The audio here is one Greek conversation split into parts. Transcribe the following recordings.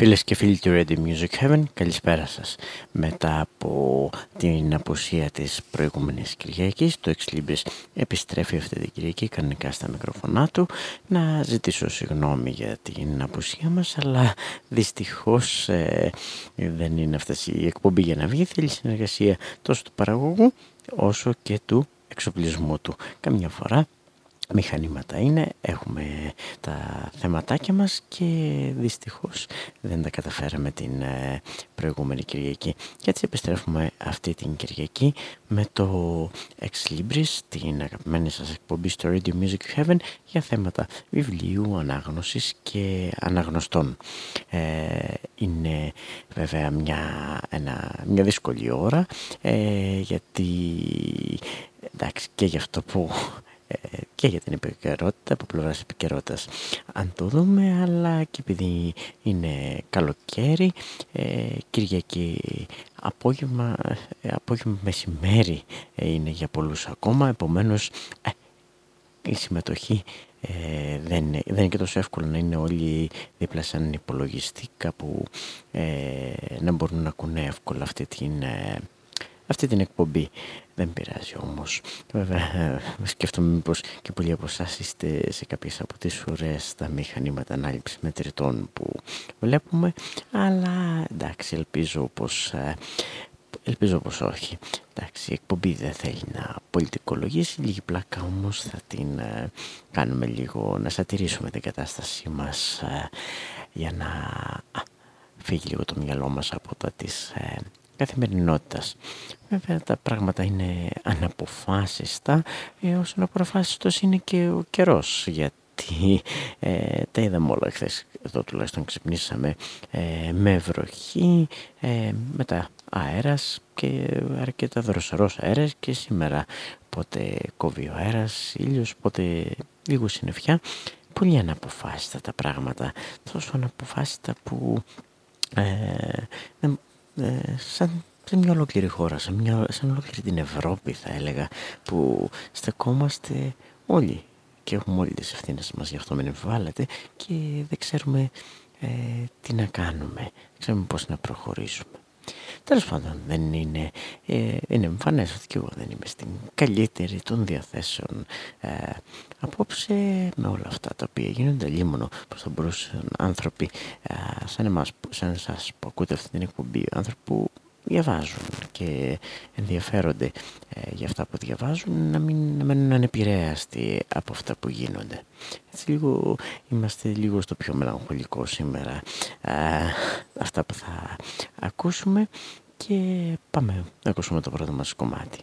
Φίλες και φίλοι του Radio Music Heaven, καλησπέρα σας. Μετά από την απουσία της προηγούμενης Κυριακής, το Ex Libris επιστρέφει αυτή την Κυριακή κανονικά στα μικροφωνά του. Να ζητήσω συγγνώμη για την απουσία μας, αλλά δυστυχώς ε, δεν είναι αυτή η εκπομπή για να βγει. Θέλει συνεργασία τόσο του παραγωγού όσο και του εξοπλισμού του. Καμιά φορά μηχανήματα είναι, έχουμε τα θεματάκια μας και δυστυχώς δεν τα καταφέραμε την ε, προηγούμενη Κυριακή. Και έτσι επιστρέφουμε αυτή την Κυριακή με το Ex Libris, την αγαπημένη σας εκπομπή στο Radio Music Heaven για θέματα βιβλίου, ανάγνωσης και αναγνωστών. Ε, είναι βέβαια μια, ένα, μια δύσκολη ώρα ε, γιατί εντάξει και γι' αυτό που ε, και για την επικαιρότητα, από πλευράς επικαιρότητας αν το δούμε, αλλά και επειδή είναι καλοκαίρι, ε, Κυριακή απόγευμα, ε, απόγευμα μεσημέρι ε, είναι για πολλούς ακόμα, επομένως η συμμετοχή δεν, είναι, δεν είναι και τόσο εύκολο να είναι όλοι δίπλα σαν υπολογιστή κάπου να μπορούν να ακούνε εύκολα αυτή την αυτή την εκπομπή. Δεν πειράζει όμως. Βέβαια σκέφτομαι μήπως και πολλοί από εσάς είστε σε κάποιες από τις ουρές τα μηχανήματα ανάληψης μετρητών που βλέπουμε. Αλλά εντάξει ελπίζω πως... Ε, ελπίζω πως όχι. Εντάξει, η εκπομπή δεν θέλει να πολιτικολογήσει, λίγη πλάκα όμως θα την ε, κάνουμε λίγο, να σατηρήσουμε την κατάστασή μας ε, για να φύγει λίγο το μυαλό μας από τα της καθημερινότητας. Βέβαια τα πράγματα είναι αναποφάσιστα, ε, όσο αναποφάσιστος είναι και ο καιρός, γιατί ε, τα είδαμε όλα χθες. Εδώ τουλάχιστον ξυπνήσαμε ε, με βροχή, ε, μετά αέρας και αρκετά δροσερός αέρας και σήμερα πότε κόβει ο αέρας, ήλιος, πότε λίγο συννεφιά. Πολύ αναποφάσιστα τα πράγματα, τόσο αναποφάσιστα που ε, ε, σαν, σε μια ολόκληρη χώρα, σε μια, σαν ολόκληρη την Ευρώπη θα έλεγα, που στεκόμαστε όλοι και έχουμε όλοι τις ευθύνες μας, γι' αυτό μην εμβάλλεται και δεν ξέρουμε ε, τι να κάνουμε, δεν ξέρουμε πώς να προχωρήσουμε. Τέλος πάντων δεν είναι, ε, είναι εμφανές ότι και εγώ δεν είμαι στην καλύτερη των διαθέσεων ε, απόψε με όλα αυτά τα οποία γίνονται. Λίμωνο πως θα μπορούσαν άνθρωποι ε, σαν εμάς, σαν εσάς που ακούτε αυτή την εκπομπή, άνθρωποι που διαβάζουν και ενδιαφέρονται ε, για αυτά που διαβάζουν να μην να μένουν ανεπηρέαστοι από αυτά που γίνονται. Έτσι λίγο, είμαστε λίγο στο πιο μελαγχολικό σήμερα ε, αυτά που θα ακούσουμε και πάμε να ακούσουμε το πρώτο μας κομμάτι.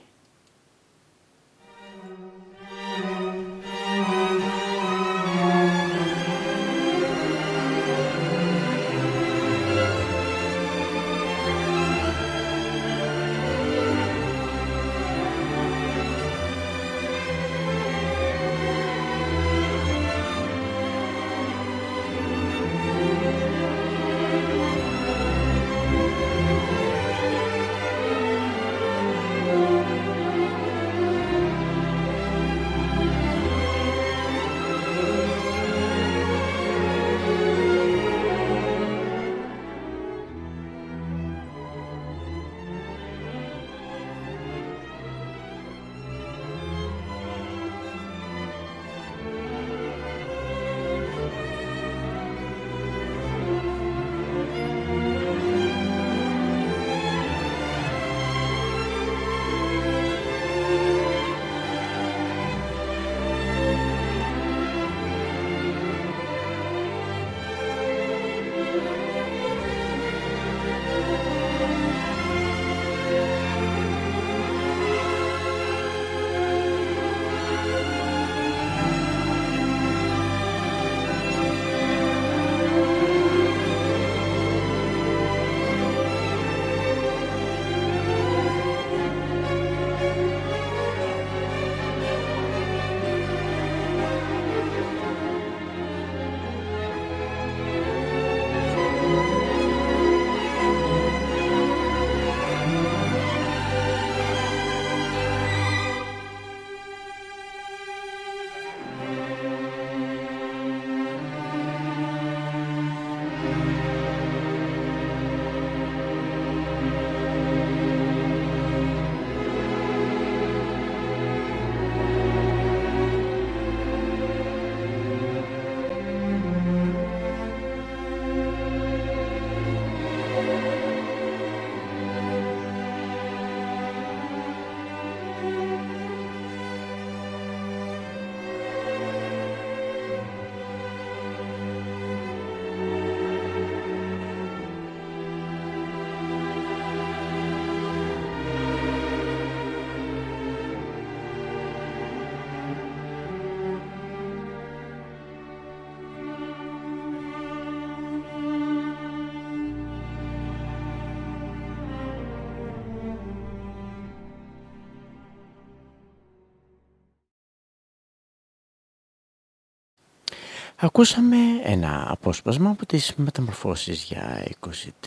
Ακούσαμε ένα απόσπασμα από τις μεταμορφώσεις για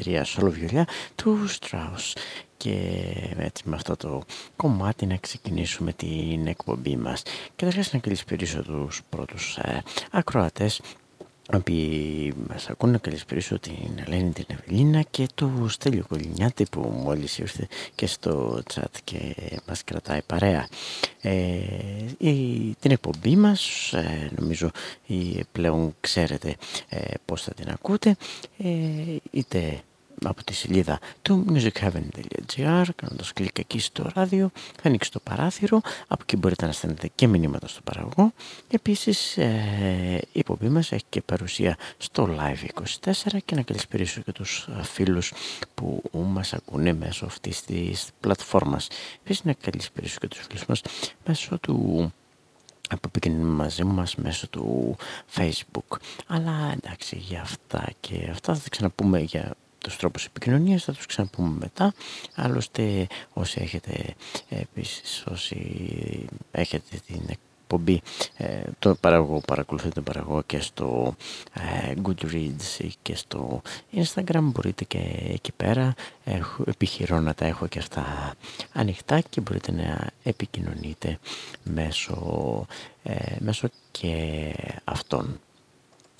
23 σόλο βιολιά του Strauss και έτσι με αυτό το κομμάτι να ξεκινήσουμε την εκπομπή μας. Και θα να καλησπερίσω τους πρώτους ε, ακροατές οποίοι μας ακούνε να καλησπερίσω την Ελένη την Ευελίνα και το Στέλιο Κολυνιάτη που μόλις ήρθε και στο chat και μας κρατάει παρέα. Ε, η, την εκπομπή μας ε, νομίζω η, πλέον ξέρετε ε, πώς θα την ακούτε ε, είτε από τη σελίδα του musicheaven.gr κάνοντας κλικ εκεί στο ράδιο θα ανοίξει το παράθυρο από εκεί μπορείτε να στέλνετε και μηνύματα στο παραγωγό. Επίσης ε, η υποβή μας έχει και παρουσία στο Live24 και να καλησπερίσω και τους φίλους που μας ακούνε μέσω αυτής της πλατφόρμας. Επίσης να καλησπερίσω και τους φίλους μας μέσω του που επικοινωνούν μαζί μας μέσω του facebook. Αλλά εντάξει για αυτά και αυτά θα τα ξαναπούμε για τους τρόπους επικοινωνίας θα τους ξαναπούμε μετά. Άλλωστε όσοι έχετε επίσης όσοι έχετε την εκπομπή ε, το παραγωγό παρακολουθείτε τον παραγωγό και στο ε, Goodreads και στο Instagram μπορείτε και εκεί πέρα. Έχω, επιχειρώ να τα έχω και αυτά ανοιχτά και μπορείτε να επικοινωνείτε μέσω, ε, μέσω και αυτών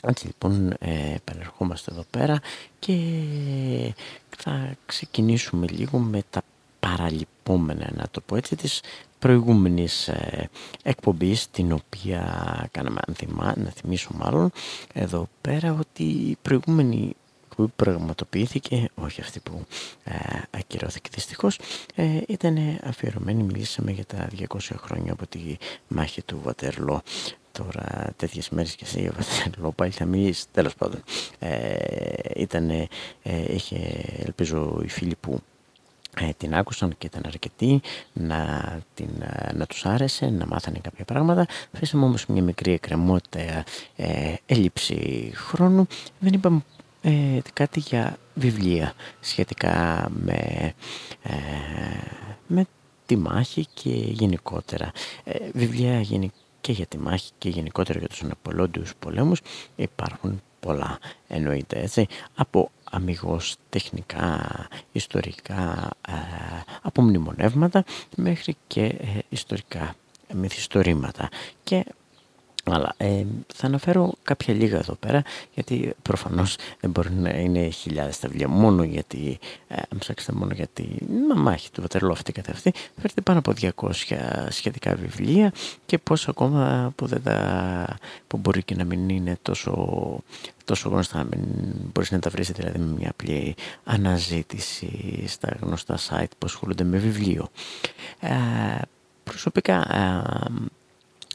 έτσι λοιπόν ε, επανερχόμαστε εδώ πέρα και θα ξεκινήσουμε λίγο με τα παραλυπόμενα να το πω έτσι της προηγούμενης ε, εκπομπής την οποία κάναμε αν να θυμίσω μάλλον εδώ πέρα ότι η προηγούμενη που πραγματοποιήθηκε, όχι αυτή που ε, ακυρώθηκε δυστυχώς, ε, ήταν αφιερωμένη, μιλήσαμε για τα 200 χρόνια από τη μάχη του Βατερλό τώρα τέτοιες μέρες και εσύ ο πάλι θα μιλήσεις τέλος πάντων ε, ήταν ε, είχε ελπίζω οι φίλοι που ε, την άκουσαν και ήταν αρκετοί να, την, ε, να τους άρεσε, να μάθανε κάποια πράγματα. Φέσαμε όμως μια μικρή εκκρεμότητα ε, έλλειψη χρόνου. Δεν είπαμε ε, κάτι για βιβλία σχετικά με, ε, με τη μάχη και γενικότερα. βιβλία γενικότερα και για τη μάχη και γενικότερα για τους αναπολόντιους πολέμους υπάρχουν πολλά εννοείται έτσι από αμυγός τεχνικά, ιστορικά, ε, από μνημονεύματα μέχρι και ε, ιστορικά μυθιστορήματα. Και αλλά ε, θα αναφέρω κάποια λίγα εδώ πέρα, γιατί προφανώς δεν μπορεί να είναι χιλιάδες τα βιβλία μόνο γιατί, ε, αν ψάξετε μόνο γιατί μαμάχη του Βατερλό αυτή καθ' αυτή, φέρετε πάνω από 200 σχετικά βιβλία και πώς ακόμα που, δεν τα, που μπορεί και να μην είναι τόσο, τόσο γνωστά, να μην μπορείς να τα βρεις δηλαδή με μια απλή αναζήτηση στα γνωστά site που ασχολούνται με βιβλίο. Ε, προσωπικά ε,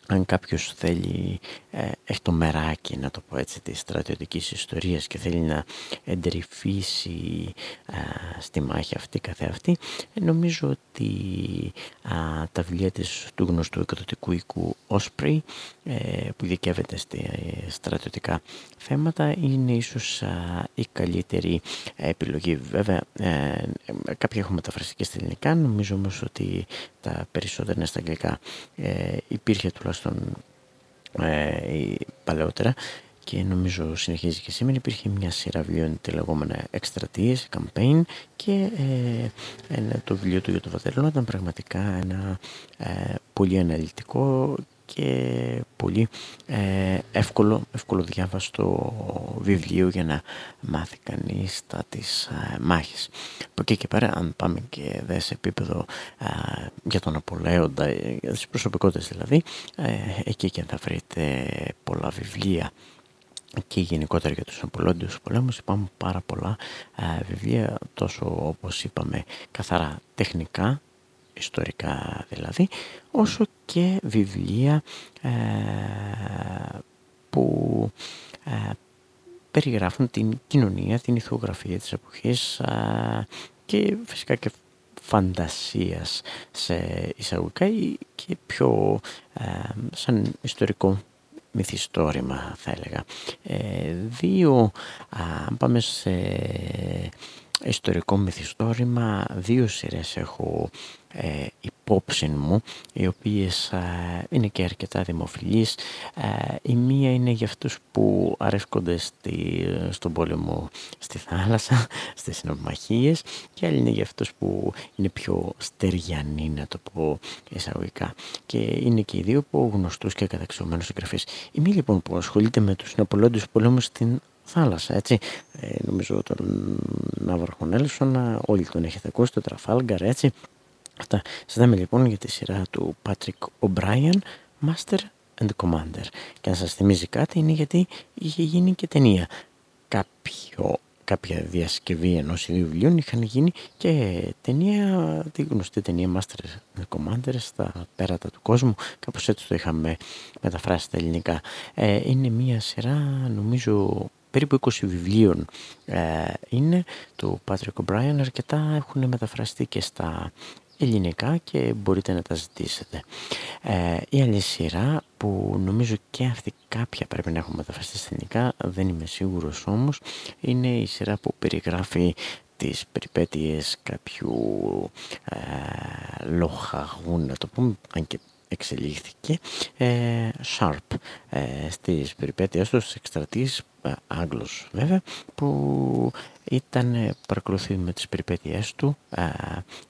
αν κάποιος θέλει, ε, έχει το μεράκι να το πω έτσι της στρατιωτικής ιστορίας και θέλει να εντρυφήσει ε, στη μάχη αυτή καθεαυτή ε, νομίζω ότι τα βιβλία της του γνωστού εκδοτικού οίκου Osprey ε, που δικαιεύεται στη στρατιωτικά θέματα είναι ίσως η καλύτερη επιλογή. Βέβαια κάποια έχουν μεταφραστεί και στα ελληνικά. Νομίζω όμως ότι τα περισσότερα είναι στα αγγλικά. Υπήρχε τουλάχιστον παλαιότερα και νομίζω συνεχίζει και σήμερα. Υπήρχε μια σειρά βιβλίων τη λεγόμενα εκστρατείες, campaign και ε, το βιβλίο του για το Βατερλό ήταν πραγματικά ένα ε, πολύ αναλυτικό και πολύ ε, εύκολο, εύκολο διάβαστο βιβλίο για να μάθει κανείς τα της ε, μάχης. Από εκεί και πέρα αν πάμε και δε σε επίπεδο για τον Απολέοντα, για τις προσωπικότητες δηλαδή, εκεί και θα βρείτε πολλά βιβλία και γενικότερα για τους Απολόντιους πολέμους υπάρχουν πάρα πολλά ε, βιβλία τόσο όπως είπαμε καθαρά τεχνικά ιστορικά δηλαδή όσο και βιβλία ε, που ε, περιγράφουν την κοινωνία, την ηθογραφία της εποχής και φυσικά και φαντασίας σε εισαγωγικά ή και πιο σαν ιστορικό μυθιστόρημα θα έλεγα. Ε, δύο, αν πάμε σε ιστορικό μυθιστόρημα, δύο σειρές έχω ε, υπόψη μου, οι οποίες ε, είναι και αρκετά δημοφιλείς. Ε, η μία είναι για αυτούς που αρέσκονται στη, στον πόλεμο στη θάλασσα, στις συνομαχίες και άλλη είναι για αυτούς που είναι πιο στεριανοί, να το πω εισαγωγικά. Και είναι και οι δύο που γνωστούς και καταξιωμένους συγγραφείς. Η μία λοιπόν που ασχολείται με τους Ναπολόντους πολέμους στην θάλασσα, έτσι. Ε, νομίζω τον Ναύαρχο Νέλσον, όλοι τον έχετε ακούσει, το Τραφάλγκαρ, έτσι. Αυτά. Συζητάμε λοιπόν για τη σειρά του Patrick O'Brien, Master and Commander. Και αν σας θυμίζει κάτι είναι γιατί είχε γίνει και ταινία. Κάποιο, κάποια διασκευή ενός ιδίου βιβλίων είχαν γίνει και ταινία, τη γνωστή ταινία Master and Commander στα πέρατα του κόσμου. Κάπως έτσι το είχαμε μεταφράσει στα ελληνικά. Ε, είναι μια σειρά νομίζω περίπου 20 βιβλίων ε, είναι του Patrick O'Brien αρκετά έχουν μεταφραστεί και στα ελληνικά και μπορείτε να τα ζητήσετε. Ε, η άλλη σειρά που νομίζω και αυτή κάποια πρέπει να έχουμε μεταφραστεί στα ελληνικά, δεν είμαι σίγουρος όμως, είναι η σειρά που περιγράφει τις περιπέτειες κάποιου ε, λοχαγού, να το πούμε, αν και εξελίχθηκε, ε, Sharp, ε, στις περιπέτειες του, στις ε, Άγγλος βέβαια, που ήταν, ε, παρακολουθεί με τις περιπέτειές του,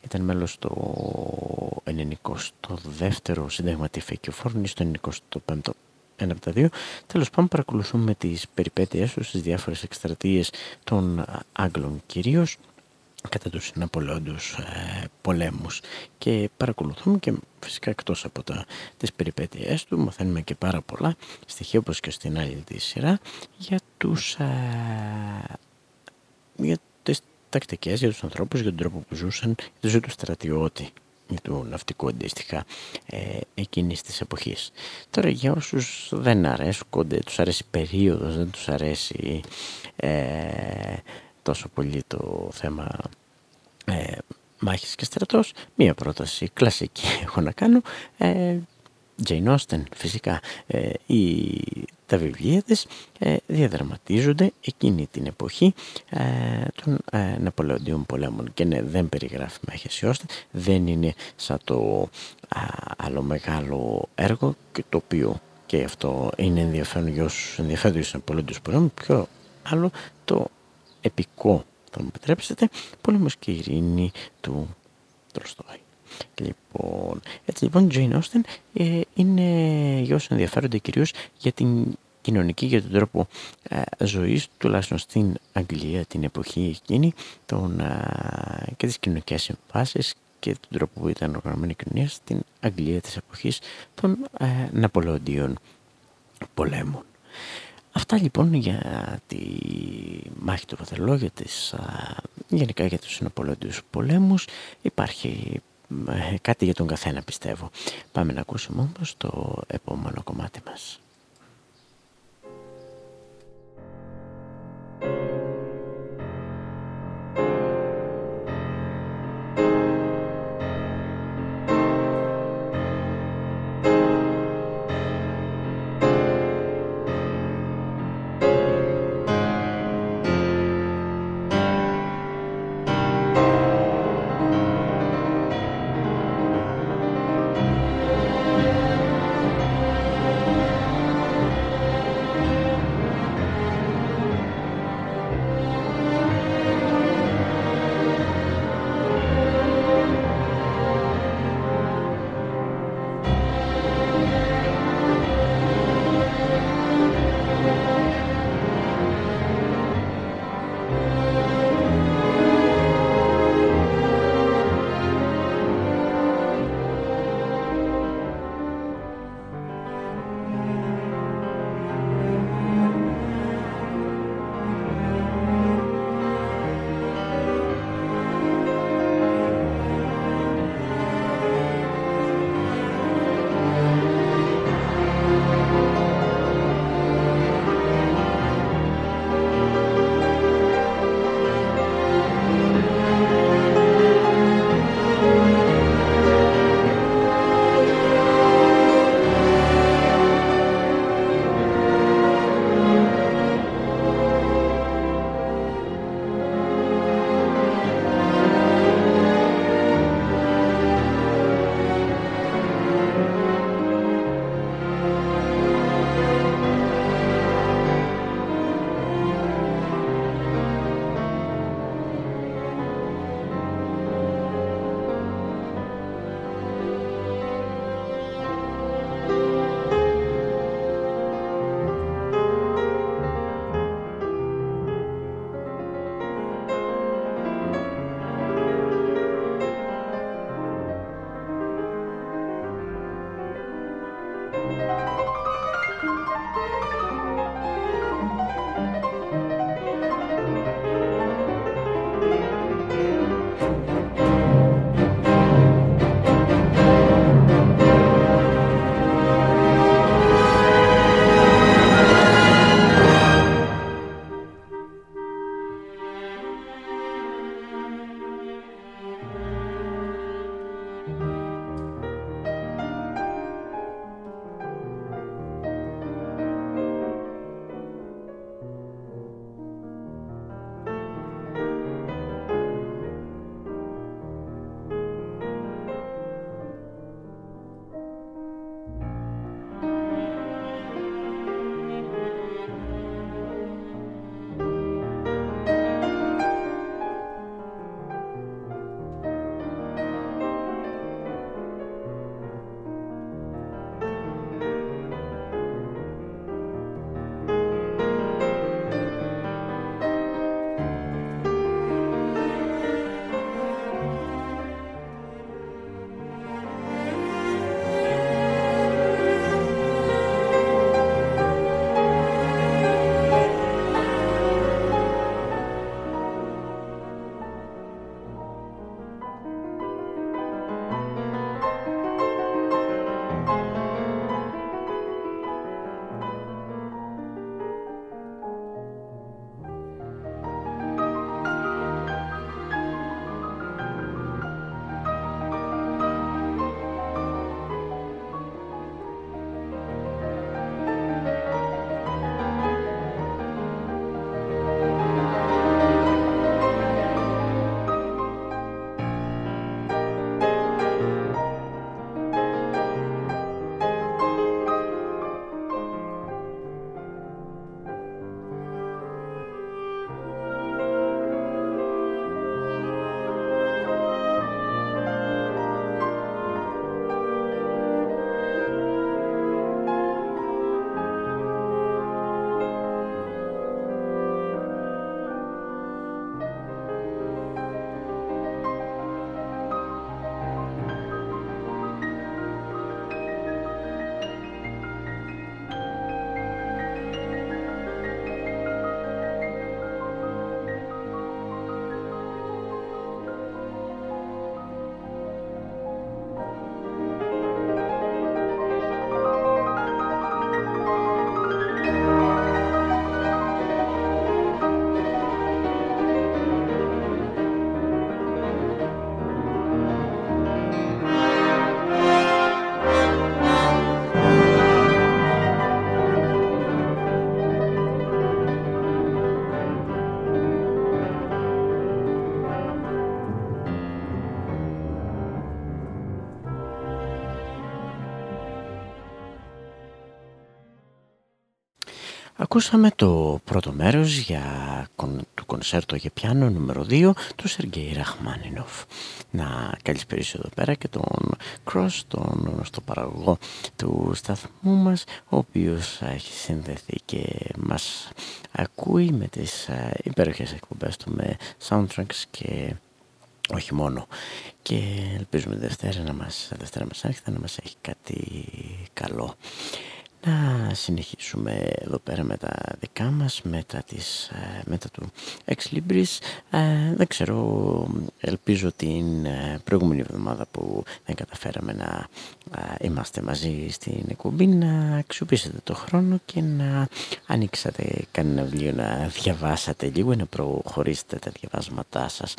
ήταν μέλος του 92ο Συνταγματή Φεκιοφόρων ή στο 95ο ένα από τα δύο. Τέλος πάντων παρακολουθούμε τις περιπέτειές του στις διάφορες εκστρατείες των Άγγλων κυρίως κατά τους Ναπολεόντους ε, πολέμους και παρακολουθούμε και φυσικά εκτός από τα, τις περιπέτειές του μαθαίνουμε και πάρα πολλά στοιχεία όπως και στην άλλη τη σειρά για τους ε, για τις τακτικές, για τους ανθρώπους, για τον τρόπο που ζούσαν, για τη ζωή του στρατιώτη ή του ναυτικού αντίστοιχα ε, εκείνης της εποχής. Τώρα για όσους δεν αρέσκονται, τους αρέσει η περίοδος, δεν τους αρέσει ε, τόσο πολύ το θέμα ε, μάχης και στρατός, μία πρόταση κλασική έχω να κάνω, ε, Jane Austen φυσικά ε, η, τα βιβλία της ε, διαδραματίζονται εκείνη την εποχή ε, των ε, Ναπολεοντίων πολέμων. Και ναι, δεν περιγράφει μάχες Austen δεν είναι σαν το άλλο μεγάλο έργο και το οποίο και αυτό είναι ενδιαφέρον για όσους ενδιαφέρονται για τους Ναπολεοντίους πολέμους πιο άλλο το επικό θα μου επιτρέψετε πόλεμος και ειρήνη του Τροστόη. Λοιπόν, έτσι λοιπόν, Jane Austen ε, είναι για όσους ενδιαφέρονται κυρίως για την κοινωνική, για τον τρόπο ε, ζωής, τουλάχιστον στην Αγγλία την εποχή εκείνη, τον, ε, και τις κοινωνικές συμβάσεις και τον τρόπο που ήταν οργανωμένη η κοινωνία στην Αγγλία της εποχής των ε, Ναπολεοντίων πολέμων. Αυτά λοιπόν για τη μάχη του Βαθελό, για τις, γενικά για τους συνοπολόντιους πολέμους. Υπάρχει ε, κάτι για τον καθένα πιστεύω. Πάμε να ακούσουμε όμως το επόμενο κομμάτι μας. Ακούσαμε το πρώτο μέρος για, του κονσέρτο για πιάνο νούμερο 2 του Σεργέη Ραχμάνινοφ. Να καλησπέρισω εδώ πέρα και τον Cross, τον γνωστό παραγωγό του σταθμού μας, ο οποίος έχει συνδεθεί και μας ακούει με τις ε, υπέροχες εκπομπές του με soundtracks και όχι μόνο. Και ελπίζουμε Δευτέρα να μας, Δευτέρα μας έρχεται να μας έχει κάτι καλό να συνεχίσουμε εδώ πέρα με τα δικά μας μετά, της, ε, μετά του Ex Libris. Ε, δεν ξέρω ελπίζω την ε, προηγούμενη εβδομάδα που δεν καταφέραμε να είμαστε μαζί στην εκπομπή να αξιοποιήσετε το χρόνο και να ανοίξατε κανένα βιβλίο να διαβάσατε λίγο να προχωρήσετε τα διαβάσματά σας.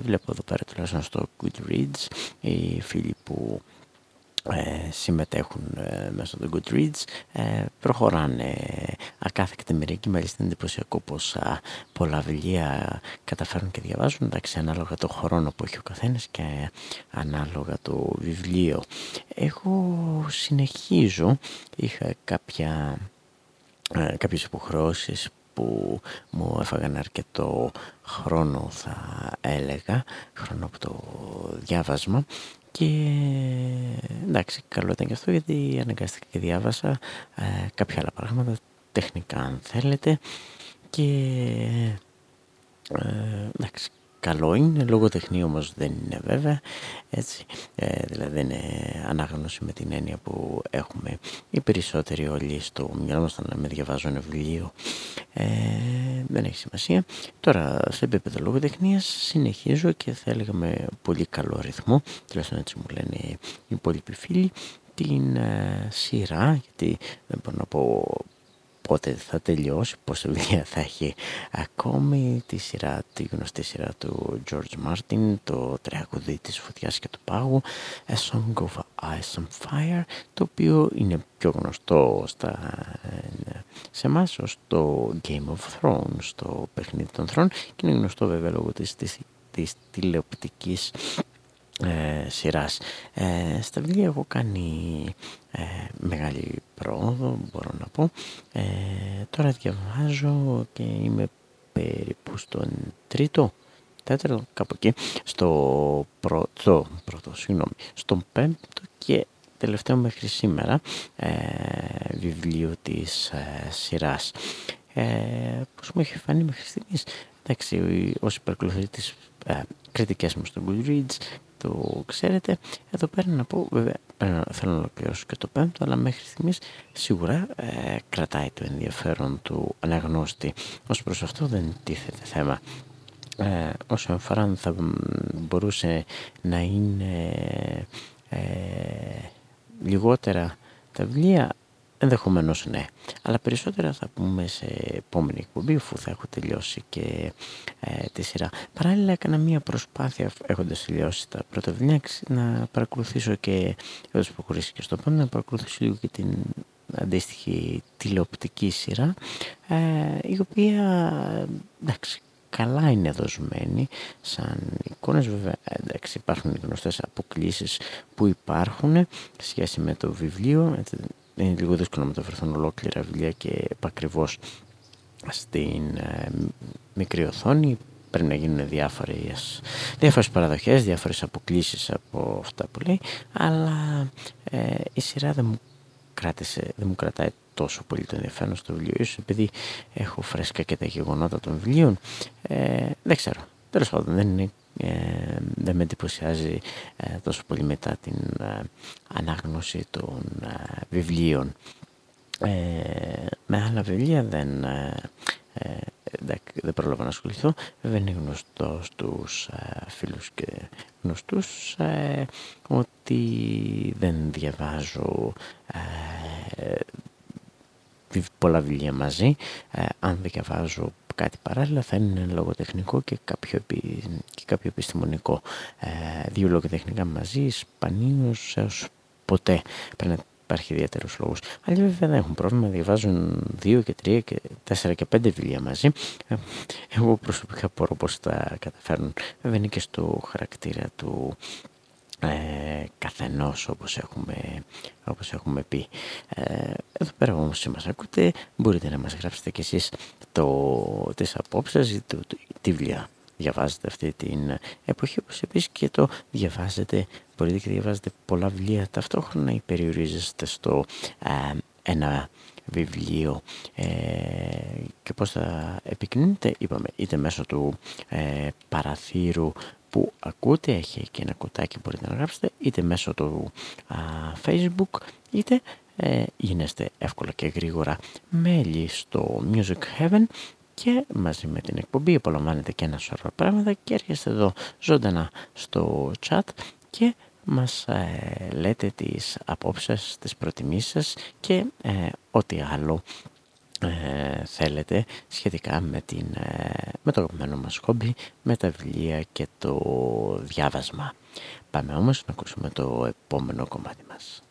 Βλέπω εδώ πέρα τουλάχιστον στο Goodreads οι φίλοι που ε, συμμετέχουν ε, μέσα στο Goodreads. Ε, προχωράνε ακάθεκτα μερικοί μάλιστα είναι εντυπωσιακό πόσα πολλά βιβλία καταφέρουν και διαβάζουν. Εντάξει ανάλογα το χρόνο που έχει ο καθένας και ανάλογα το βιβλίο. Εγώ συνεχίζω. Είχα κάποια ε, κάποιες υποχρεώσεις που μου έφαγαν αρκετό χρόνο θα έλεγα. Χρόνο από το διάβασμα και εντάξει, καλό ήταν και αυτό γιατί αναγκαστικά και διάβασα ε, κάποια άλλα πράγματα, τεχνικά αν θέλετε. Και ε, εντάξει, καλό είναι, λογοτεχνία όμως δεν είναι βέβαια, έτσι, ε, δηλαδή δεν είναι ανάγνωση με την έννοια που έχουμε οι περισσότεροι όλοι στο μυαλό μας όταν με διαβάζω ένα βιβλίο, ε, δεν έχει σημασία. Τώρα σε επίπεδο λογοτεχνίας συνεχίζω και θα έλεγα με πολύ καλό ρυθμό, τουλάχιστον έτσι μου λένε οι υπόλοιποι φίλοι, την ε, σειρά, γιατί δεν μπορώ να πω πότε θα τελειώσει, πόσα βιβλία θα έχει ακόμη τη σειρά, τη γνωστή σειρά του George Martin, το τραγουδί της φωτιάς και του πάγου, A Song of Ice and Fire, το οποίο είναι πιο γνωστό στα, σε εμάς ως το Game of Thrones, το παιχνίδι των θρών και είναι γνωστό βέβαια λόγω της, της, της τηλεοπτικής ε, σειράς. Ε, στα βιβλία έχω κάνει ε, μεγάλη πρόοδο, μπορώ να πω. Ε, τώρα διαβάζω και είμαι περίπου στον τρίτο, τέταρτο, κάπου εκεί, στο πρώτο, πρώτο συγγνώμη, στον πέμπτο και τελευταίο μέχρι σήμερα ε, βιβλίο της ε, σειράς. Ε, πώς μου έχει φανεί μέχρι στιγμής. Εντάξει, όσοι παρακολουθείτε τις ε, κριτικές μου στο Goodreads το ξέρετε. Εδώ πέρα να πω, βέβαια, θέλω να ολοκληρώσω και το πέμπτο, αλλά μέχρι στιγμής σίγουρα ε, κρατάει το ενδιαφέρον του αναγνώστη. Ως προς αυτό δεν τίθεται θέμα. Ε, όσο αφορά θα μπορούσε να είναι ε, λιγότερα τα βιβλία Ενδεχομένως ναι. Αλλά περισσότερα θα πούμε σε επόμενη εκπομπή, αφού θα έχω τελειώσει και ε, τη σειρά. Παράλληλα, έκανα μία προσπάθεια, έχοντας τελειώσει τα πρώτα βιβλία, να παρακολουθήσω και, έχοντας προχωρήσει και στο επόμενο, να παρακολουθήσω λίγο και την αντίστοιχη τηλεοπτική σειρά, ε, η οποία εντάξει, καλά είναι δοσμένη σαν εικόνες βέβαια εντάξει υπάρχουν γνωστές αποκλήσεις που υπάρχουν σε σχέση με το βιβλίο είναι λίγο δύσκολο να μεταφερθούν ολόκληρα βιβλία και επακριβώς στην ε, μικρή οθόνη. Πρέπει να γίνουν διάφορες, διάφορες παραδοχές, διάφορες αποκλήσεις από αυτά που λέει. Αλλά ε, η σειρά δεν μου, κράτησε, δεν μου κρατάει τόσο πολύ το ενδιαφέρον στο βιβλίο. Ίσως επειδή έχω φρέσκα και τα γεγονότα των βιβλίων ε, δεν ξέρω, τέλος πάντων δεν είναι ε, δεν με εντυπωσιάζει ε, τόσο πολύ μετά την ε, ανάγνωση των βιβλίων. με άλλα βιβλία δεν, δεν πρόλαβα να ασχοληθώ. Βέβαια είναι γνωστό στους φίλους και γνωστούς ότι δεν διαβάζω πολλά βιβλία μαζί. αν διαβάζω κάτι παράλληλα θα είναι λογοτεχνικό και κάποιο, και κάποιο επιστημονικό. Ε, δύο λογοτεχνικά μαζί, σπανίως έως ποτέ. Πρέπει να υπάρχει ιδιαίτερος λόγος. Άλλοι βέβαια δεν έχουν πρόβλημα, διαβάζουν δύο και τρία και τέσσερα και πέντε βιβλία μαζί. Ε, εγώ προσωπικά μπορώ πώ τα καταφέρνουν. Βέβαια είναι και στο χαρακτήρα του ε, καθενός όπως έχουμε, όπως έχουμε πει. Ε, εδώ πέρα όμως μας ακούτε μπορείτε να μας γράψετε κι εσείς το, τις απόψεις ή το, τη δουλειά διαβάζετε αυτή την εποχή όπως επίσης και το διαβάζετε μπορείτε και διαβάζετε πολλά βιβλία ταυτόχρονα ή περιορίζεστε στο ε, ένα βιβλίο ε, και πώς θα επικοινωνείτε είπαμε είτε μέσω του ε, παραθύρου που ακούτε έχει και ένα κουτάκι μπορείτε να γράψετε είτε μέσω του facebook είτε ε, γίνεστε εύκολα και γρήγορα μέλη στο Music Heaven και μαζί με την εκπομπή απολαμβάνετε και ένα σωρό πράγματα και έρχεστε εδώ ζωντανά στο chat και μας ε, λέτε τις απόψεις, τις προτιμήσεις σας και ε, ό,τι άλλο ε, θέλετε σχετικά με, την, με το αγαπημένο μας χόμπι, με τα βιβλία και το διάβασμα. Πάμε όμως να ακούσουμε το επόμενο κομμάτι μας.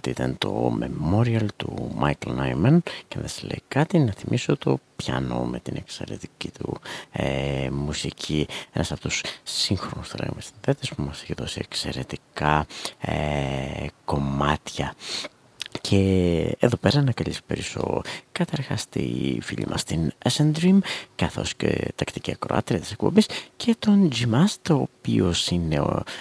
Κομμάτι ήταν το Memorial του Michael Nyman και να σας λέει κάτι να θυμίσω το πιάνο με την εξαιρετική του ε, μουσική. Ένας από τους σύγχρονους θα συνθέτες που μας έχει δώσει εξαιρετικά ε, κομμάτια και εδώ πέρα να καλησπέρισω καταρχάς τη φίλη μας την Dream καθώς και τακτική ακροάτρια της εκπομπής και τον Jimas το οποίο είναι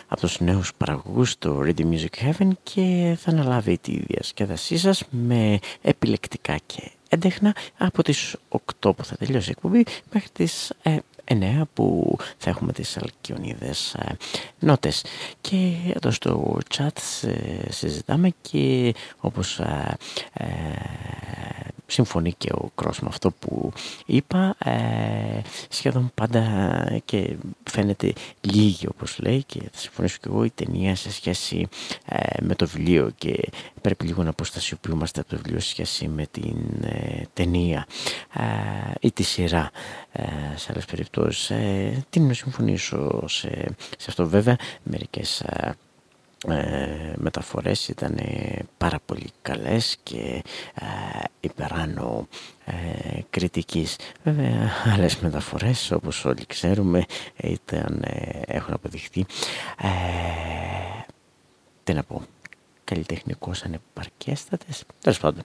από τους νέους παραγωγούς του Ready Music Heaven και θα αναλάβει τη διασκέδασή σας με επιλεκτικά και έντεχνα από τις 8 που θα τελειώσει η εκπομπή μέχρι τις ε, 9 που θα έχουμε τις αλκιονίδες ε, νότες. Και εδώ στο chat συζητάμε και όπως ε, ε, συμφωνεί και ο Κρός με αυτό που είπα ε, σχεδόν πάντα και φαίνεται λίγη όπως λέει και θα συμφωνήσω και εγώ η ταινία σε σχέση ε, με το βιβλίο και πρέπει λίγο να αποστασιοποιούμαστε από το βιβλίο σε σχέση με την ε, ταινία ή τη σειρά σε άλλες περιπτώσεις. Τι να συμφωνήσω σε, σε αυτό βέβαια. Μερικές ε, μεταφορές ήταν πάρα πολύ καλές και ε, υπεράνω ε, κριτικής. Βέβαια άλλες μεταφορές όπως όλοι ξέρουμε ήταν, ε, έχουν αποδειχθεί ε, τι να πω καλλιτεχνικώς ανεπαρκέστατες. Τέλος πάντων,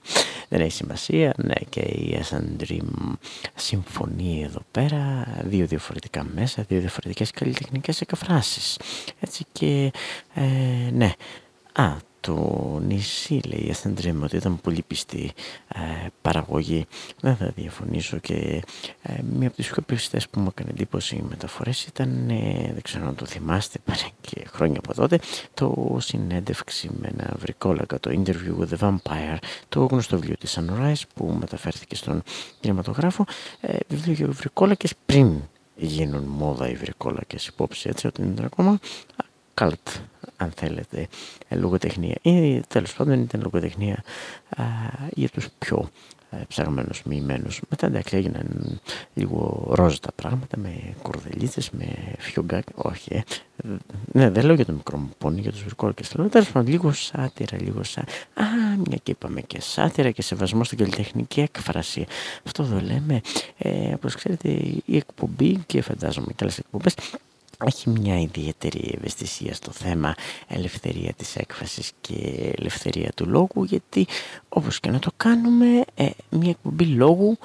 δεν έχει σημασία. Ναι, και η S Dream συμφωνεί εδώ πέρα. Δύο διαφορετικά μέσα, δύο διαφορετικές καλλιτεχνικές εκφράσεις. Έτσι και, ε, ναι. Α, το νησί λέει η Dream ότι ήταν πολύ πιστή ε, παραγωγή. Δεν θα διαφωνήσω και ε, μία από τις πιο πιστές που μου έκανε εντύπωση οι μεταφορές ήταν ε, δεν ξέρω αν το θυμάστε παρά και χρόνια από τότε το συνέντευξη με ένα βρικόλακα το Interview with the Vampire το γνωστό βιβλίο της Sunrise που μεταφέρθηκε στον κινηματογράφο. Ε, βιβλίο για βρικόλακες πριν γίνουν μόδα οι βρικόλακες υπόψη έτσι ότι είναι ακόμα καλτ αν θέλετε λογοτεχνία ή τέλος πάντων ήταν λογοτεχνία α, για τους πιο ψαγμένους, μοιημένους. Μετά εντάξει έγιναν λίγο ρόζα τα πράγματα με κορδελίτσες, με φιόγκακ, όχι ε. Ναι, δεν λέω για το μικρό μου πόνι, για τους βρικόλκες. Λέω τέλος πάντων λίγο σάτυρα, λίγο σάτυρα. Α, μια και είπαμε και σάτυρα και σεβασμό στην καλλιτεχνική έκφραση. Αυτό εδώ λέμε, ε, όπως ξέρετε η εκπομπή και φαντάζομαι και άλλες εκπομπές έχει μια ιδιαίτερη ευαισθησία στο θέμα ελευθερία της έκφρασης και ελευθερία του λόγου γιατί όπως και να το κάνουμε ε, μια εκπομπή λόγου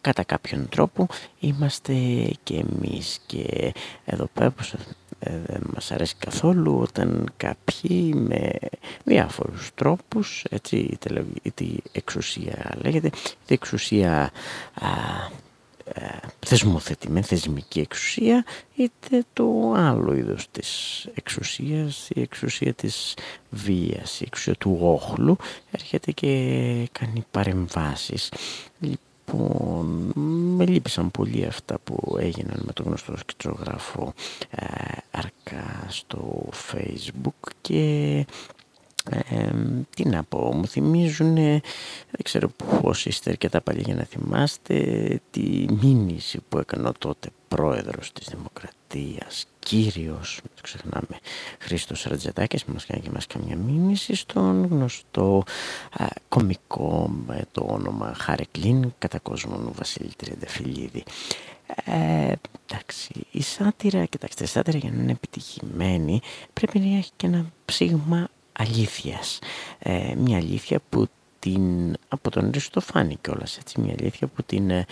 κατά κάποιον τρόπο είμαστε και εμείς. Και εδώ πέρα ε, δεν μας αρέσει καθόλου όταν κάποιοι με διάφορους τρόπους έτσι η εξουσία λέγεται η εξουσία ε, θεσμοθετημένη θεσμική εξουσία είτε το άλλο είδος της εξουσίας, η εξουσία της βίας, η εξουσία του όχλου έρχεται και κάνει παρεμβάσεις. Λοιπόν, με λείπησαν πολύ αυτά που έγιναν με τον γνωστό σκητσογράφο ε, Αρκά στο facebook και τι να πω, μου θυμίζουν, δεν ξέρω πώς είστε αρκετά παλιά για να θυμάστε, τη μήνυση που έκανε τότε πρόεδρος της Δημοκρατίας, κύριος, μην το ξεχνάμε, Χρήστος Ρατζετάκης, μας κάνει και μας καμιά μήνυση στον γνωστό α, κομικό με το όνομα Χαρεκλίν, κατά κόσμον Βασίλη Τριανταφυλλίδη. Ε, εντάξει, η σάτυρα, κοιτάξτε, η σάτυρα για να είναι επιτυχημένη πρέπει να έχει και ένα ψήγμα αλήθειας. Ε, μια αλήθεια που την, από τον Ριστοφάνη κιόλας, έτσι, μια αλήθεια που την ε,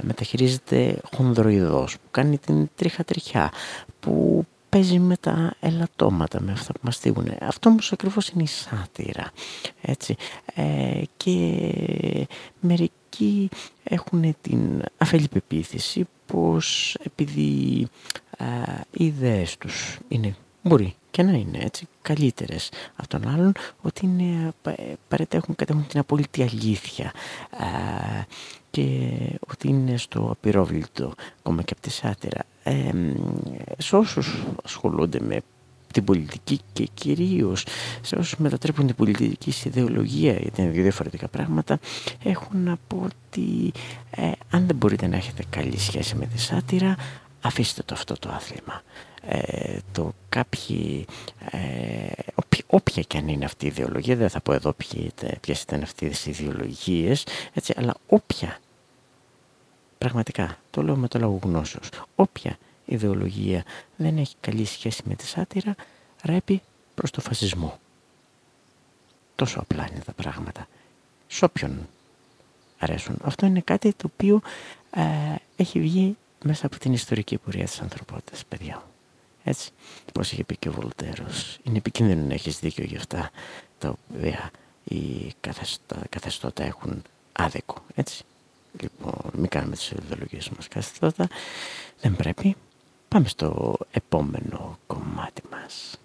μεταχειρίζεται χονδροειδώς, που κάνει την τρίχα τριχιά, που παίζει με τα ελαττώματα, με αυτά που μας θίγουν. Αυτό όμως ακριβώς είναι η σάτυρα, έτσι. Ε, και μερικοί έχουν την αφέλη πεποίθηση πως επειδή οι ιδέες τους είναι, μπορεί και να είναι έτσι καλύτερες από τον άλλον ότι είναι, παρετέχουν, κατέχουν την απόλυτη αλήθεια και ότι είναι στο απειρόβλητο ακόμα και από τη σάτυρα ε, σε όσους ασχολούνται με την πολιτική και κυρίως σε όσους μετατρέπουν την πολιτική σε ιδεολογία γιατί είναι δύο διαφορετικά πράγματα έχουν να πω ότι ε, αν δεν μπορείτε να έχετε καλή σχέση με τη σάτυρα αφήστε το αυτό το άθλημα. Ε, το κάποιοι, ε, όποια και αν είναι αυτή η ιδεολογία, δεν θα πω εδώ ποιες ήταν αυτές οι ιδεολογίες, έτσι, αλλά όποια, πραγματικά, το λέω με το λόγο γνώσεως, όποια ιδεολογία δεν έχει καλή σχέση με τη σάτυρα, ρέπει προς το φασισμό. Τόσο απλά είναι τα πράγματα. Σ' όποιον αρέσουν. Αυτό είναι κάτι το οποίο ε, έχει βγει μέσα από την ιστορική πορεία της ανθρωπότητας, παιδιά. Έτσι, πώς είχε πει και ο Βολτέρος. Είναι επικίνδυνο να έχεις δίκιο για αυτά τα οποία οι καθεστώτα έχουν άδικο. Έτσι. Λοιπόν, μην κάνουμε τις ιδεολογίες μας καθεστώτα. Δεν πρέπει. Πάμε στο επόμενο κομμάτι μας.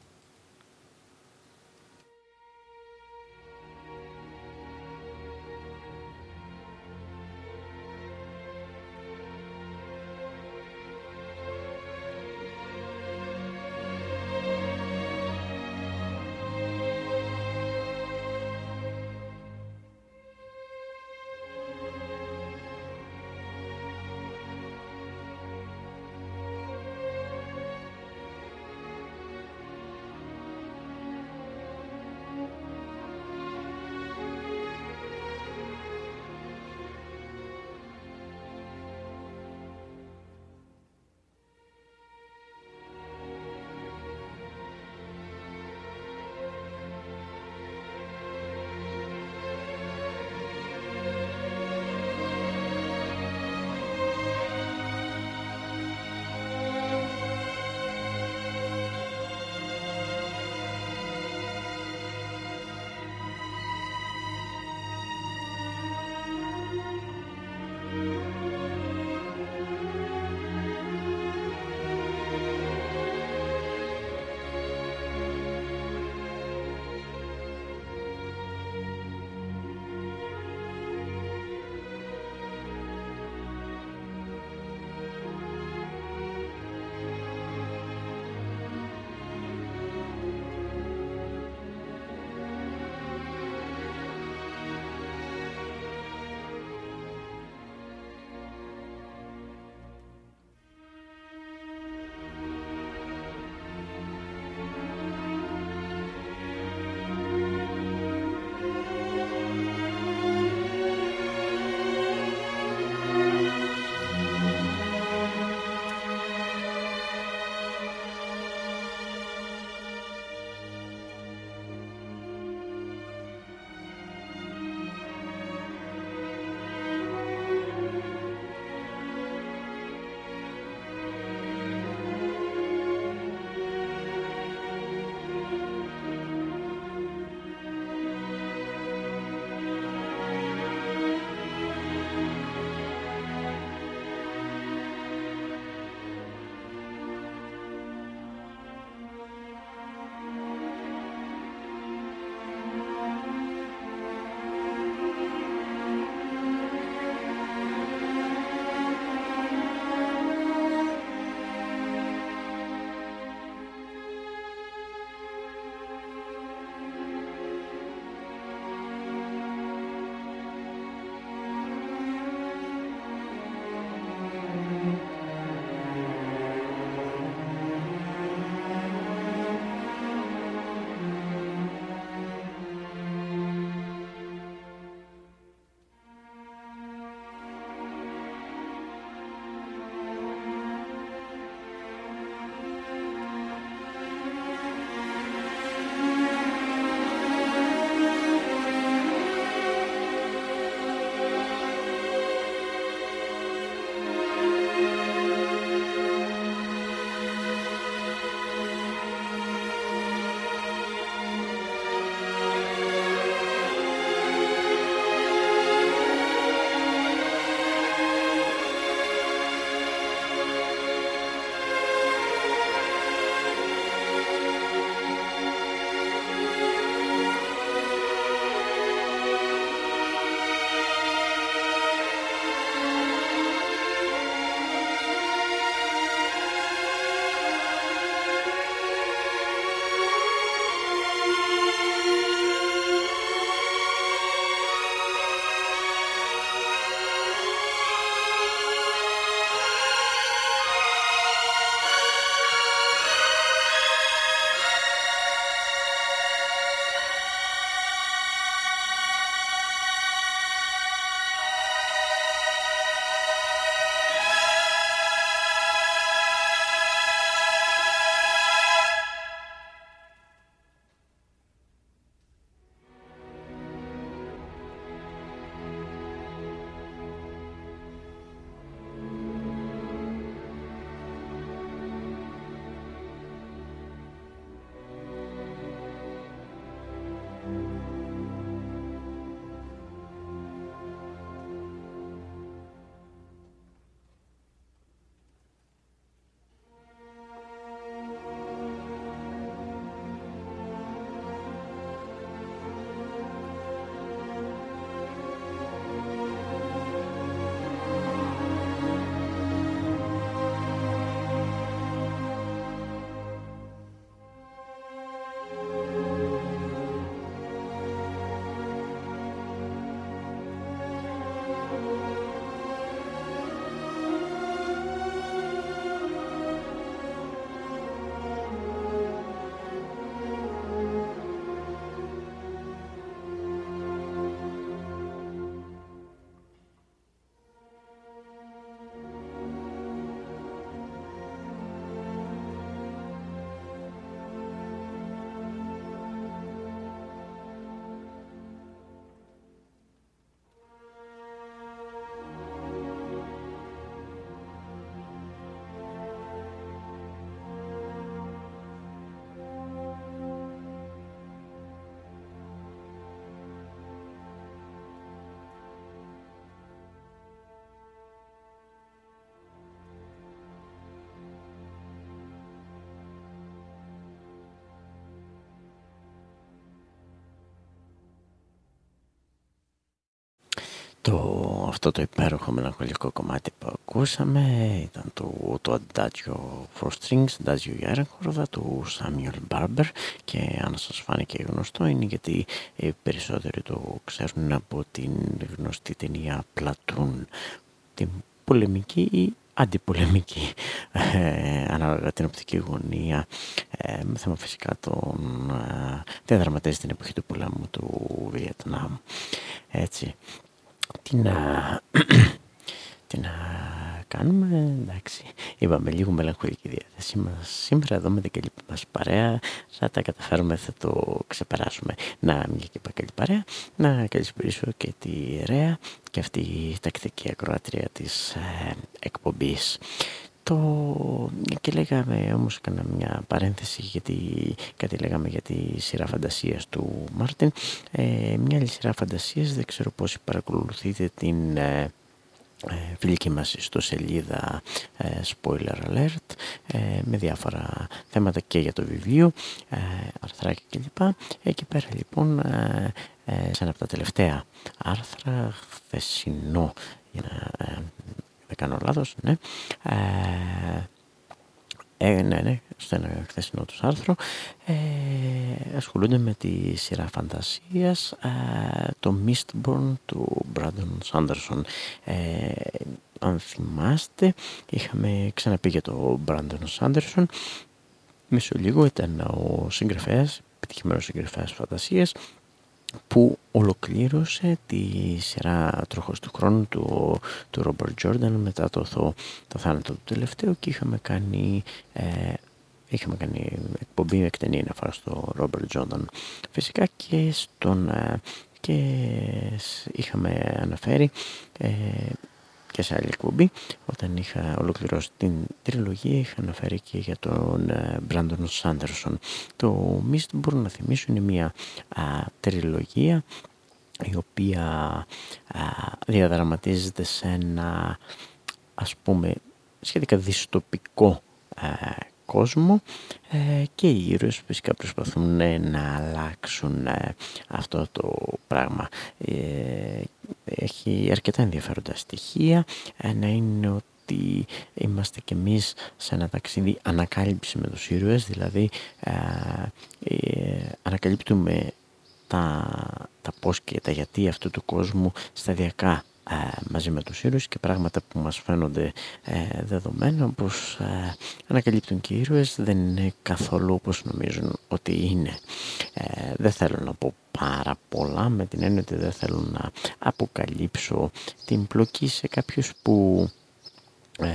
Το, αυτό το υπέροχο μελαγχολικό κομμάτι που ακούσαμε ήταν το, το Adagio for Strings, Adagio για έρχορδα του Samuel Barber. Και αν σας φάνηκε γνωστό είναι γιατί οι περισσότεροι το ξέρουν από την γνωστή ταινία Πλατούν, την πολεμική ή αντιπολεμική ε, ανάλογα την οπτική γωνία. Ε, με θέμα φυσικά τον ε, διαδραματίζει την εποχή του πολέμου του Βιετνάμ. Έτσι τι να, τι να κάνουμε, εντάξει. Είπαμε λίγο μελαγχολική διάθεσή μας σήμερα εδώ με την καλή μας παρέα. Θα τα καταφέρουμε, θα το ξεπεράσουμε. Να, μια και είπα καλή παρέα, να καλησπερίσω και τη Ρέα και αυτή η τακτική ακροάτρια της ε, εκπομπής. Το... Και λέγαμε όμως έκανα μια παρένθεση γιατί κάτι λέγαμε για τη σειρά φαντασίας του Μάρτιν. Ε, μια άλλη σειρά φαντασίας, δεν ξέρω πώς παρακολουθείτε την ε, ε, φιλική μας ιστοσελίδα ε, Spoiler Alert ε, με διάφορα θέματα και για το βιβλίο, ε, αρθράκια κλπ. Εκεί πέρα λοιπόν ε, ε, σε ένα από τα τελευταία άρθρα χθεσινό για να δεν κάνω λάθος, ναι. Ε, ε, ναι, ναι, στο ένα χθεσινό τους άρθρο. Ε, ασχολούνται με τη σειρά φαντασίας ε, το Mistborn του Brandon Sanderson. Ε, αν θυμάστε είχαμε ξαναπεί για το Brandon Sanderson. Μισό λίγο ήταν ο συγγραφέας επιτυχημένος συγγραφέας φαντασίας που ολοκλήρωσε τη σειρά τροχός του χρόνου του, του Robert Jordan. Μετά το, το, το θάνατο του τελευταίου και είχαμε κάνει, ε, είχαμε κάνει εκπομπή εκτενή αναφορά στο Robert Jordan. Φυσικά και στον ε, και είχαμε αναφέρει ε, και σε άλλη εκπομπή. Όταν είχα ολοκληρώσει την τριλογία είχα αναφέρει και για τον Μπράντον Σάντερσον το Mistborn να θυμίσω είναι μια α, τριλογία η οποία α, διαδραματίζεται σε ένα ας πούμε σχετικά δυστοπικό κόσμο ε, και οι ήρωες φυσικά προσπαθούν να αλλάξουν ε, αυτό το πράγμα. Ε, έχει αρκετά ενδιαφέροντα στοιχεία. Ένα είναι ότι είμαστε κι εμείς σε ένα ταξίδι ανακάλυψη με τους ήρωες, δηλαδή ανακαλύπτουμε τα, τα πώς και τα γιατί αυτού του κόσμου σταδιακά μαζί με τους ήρωες και πράγματα που μας φαίνονται ε, δεδομένα όπως ε, ανακαλύπτουν και οι ήρωες δεν είναι καθόλου όπως νομίζουν ότι είναι. Ε, δεν θέλω να πω πάρα πολλά με την έννοια ότι δεν θέλω να αποκαλύψω την πλοκή σε κάποιους που, ε,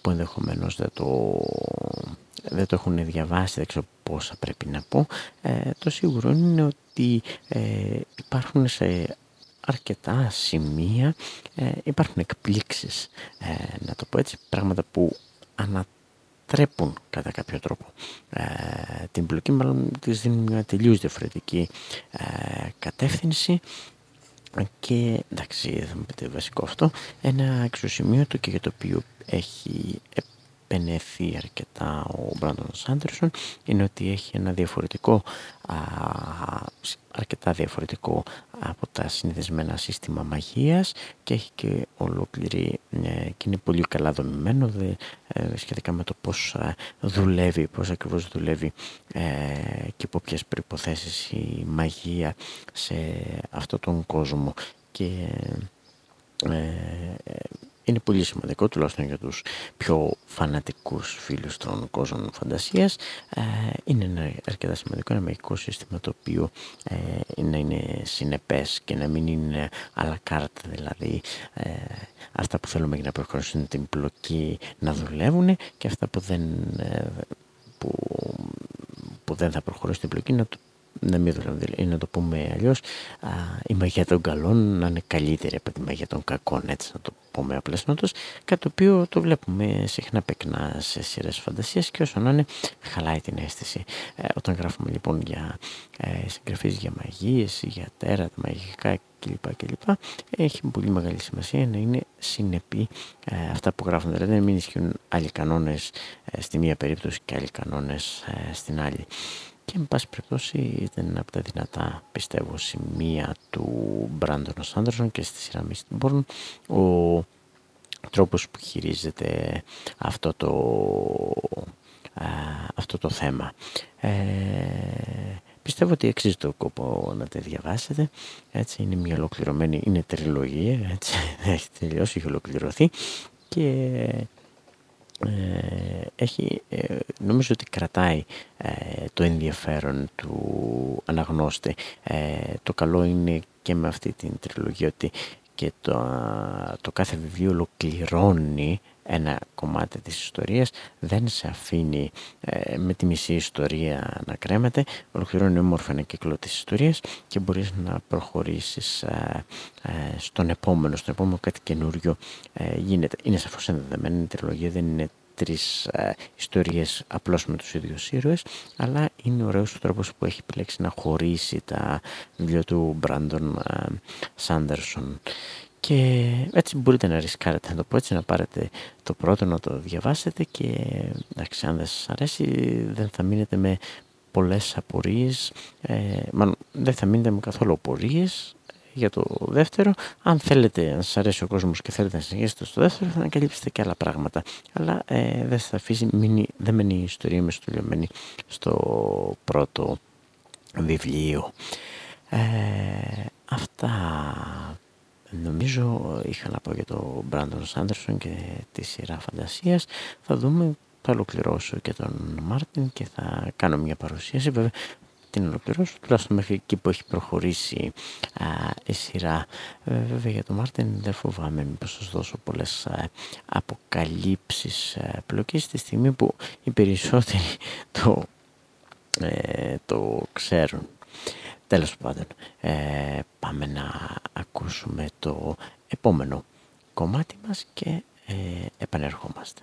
που ενδεχομένως δεν το, δεν το έχουν διαβάσει, δεν ξέρω πόσα πρέπει να πω. Ε, το σίγουρο είναι ότι ε, υπάρχουν σε αρκετά σημεία ε, υπάρχουν εκπλήξεις, ε, να το πω έτσι, πράγματα που ανατρέπουν κατά κάποιο τρόπο. Ε, την πλοκή, μάλλον της δίνουν μια τελείως διαφορετική ε, κατεύθυνση. Και εντάξει θα μου πείτε βασικό αυτό ένα εξωσημείωτο και για το οποίο έχει επενεθεί αρκετά ο Μπράντον Σάντερσον είναι ότι έχει ένα διαφορετικό α, αρκετά διαφορετικό από τα συνηθισμένα σύστημα μαγείας και έχει και ολόκληρη ε, και είναι πολύ καλά δομημένο δε, ε, σχετικά με το πώς ε, δουλεύει, πώς ακριβώς δουλεύει και από ποιες προϋποθέσεις η μαγεία σε αυτόν τον κόσμο. Και είναι πολύ σημαντικό τουλάχιστον για τους πιο φανατικούς φίλους των κόσμων φαντασίας. Ε, είναι ένα αρκετά σημαντικό ένα μαγικό σύστημα το οποίο ε, να είναι συνεπές και να μην είναι à la δηλαδή ε, αυτά που θέλουμε για να προχωρήσουν την πλοκή να δουλεύουν και αυτά που δεν, που, που δεν θα προχωρήσουν την πλοκή να το να μην δουλεύουν, ή να το πούμε αλλιώς, η μαγεία των καλών να είναι καλύτερη από τη μαγεία των κακών, έτσι να το πούμε απλασνότως, κάτι το οποίο το βλέπουμε συχνά πεκνά σε σειρές φαντασίας και όσο να είναι χαλάει την αίσθηση. Ε, όταν γράφουμε λοιπόν για ε, συγγραφείς για μαγείες, για τέρατα, μαγικά κλπ. κλπ. Έχει πολύ μεγάλη σημασία να είναι συνεπή ε, αυτά που γράφουν. Δηλαδή να μην ισχύουν άλλοι κανόνες ε, στη μία περίπτωση και άλλοι κανόνες ε, στην άλλη. Και εν πάση περιπτώσει ήταν από τα δυνατά πιστεύω σημεία του Μπράντον Σάντερσον και στη σειρά Μίστμπορν ο τρόπος που χειρίζεται αυτό το, αυτό το θέμα. Ε, πιστεύω ότι αξίζει το κόπο να τη διαβάσετε. Έτσι, είναι μια ολοκληρωμένη, είναι τριλογία, έτσι, έχει τελειώσει, έχει ολοκληρωθεί και ε, έχει, ε, νομίζω ότι κρατάει ε, το ενδιαφέρον του αναγνώστη. το καλό είναι και με αυτή την τριλογία ότι και το, το κάθε βιβλίο ολοκληρώνει ένα κομμάτι της ιστορίας δεν σε αφήνει με τη μισή ιστορία να κρέμεται ολοκληρώνει όμορφα ένα κύκλο της ιστορίας και μπορείς να προχωρήσεις στον επόμενο στον επόμενο κάτι καινούριο γίνεται. Είναι σαφώς ενδεδεμένη η τριλογία δεν είναι τρεις ε, ιστορίες απλώς με τους ίδιους ήρωες αλλά είναι ωραίος ο τρόπος που έχει επιλέξει να χωρίσει τα βιβλία του Μπράντον ε, Σάντερσον και έτσι μπορείτε να ρισκάρετε να το πω έτσι να πάρετε το πρώτο να το διαβάσετε και εντάξει αν δεν σας αρέσει δεν θα μείνετε με πολλές απορίες ε, μάλλον δεν θα μείνετε με καθόλου απορίες για το δεύτερο. Αν θέλετε, αν σας αρέσει ο κόσμος και θέλετε να συνεχίσετε στο δεύτερο, θα ανακαλύψετε και άλλα πράγματα. Αλλά ε, δεν θα αφήσει, μείνει, δεν μένει η ιστορία με στολιωμένη στο πρώτο βιβλίο. Ε, αυτά νομίζω είχα να πω για τον Μπράντον Σάντερσον και τη σειρά φαντασίας. Θα δούμε θα ολοκληρώσω και τον Μάρτιν και θα κάνω μια παρουσίαση. Βέβαια την ολοκληρώσω, τουλάχιστον μέχρι εκεί που έχει προχωρήσει α, η σειρά. Ε, βέβαια για τον Μάρτιν δεν φοβάμαι μήπως σας δώσω πολλές α, αποκαλύψεις α, πλοκής στη στιγμή που οι περισσότεροι το, ε, το ξέρουν. Τέλος πάντων, ε, πάμε να ακούσουμε το επόμενο κομμάτι μας και ε, επανερχόμαστε.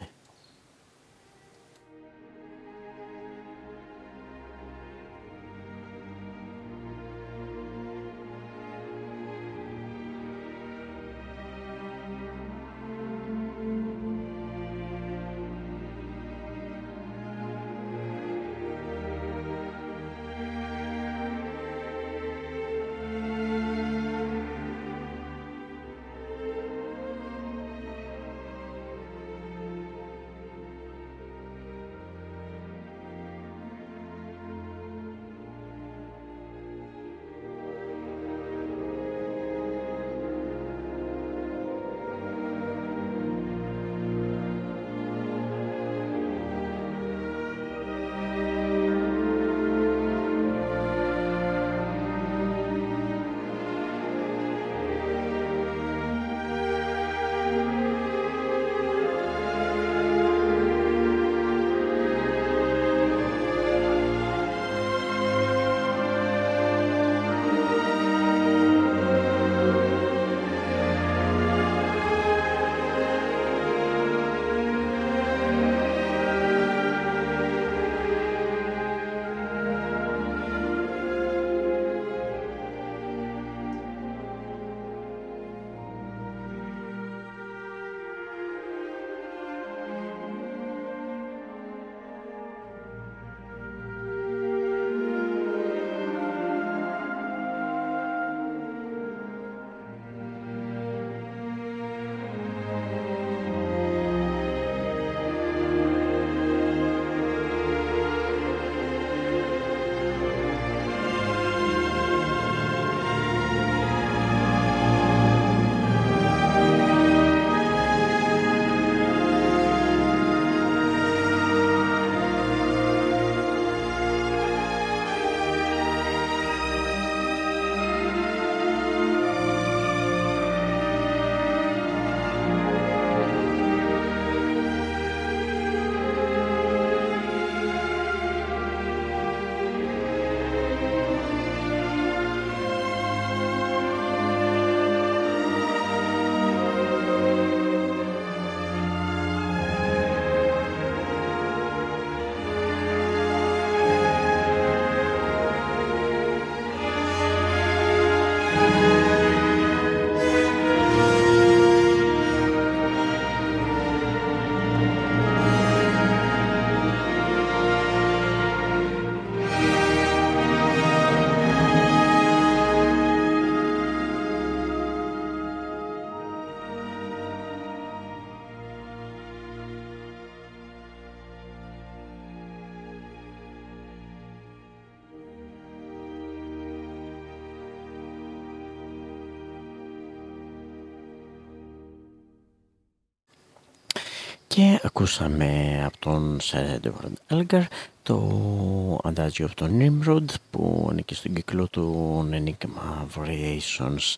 Και ακούσαμε από τον Sir Edward Elgar το αντάζιο από τον Nimrod που ανήκει στον κύκλο του Enigma Variations.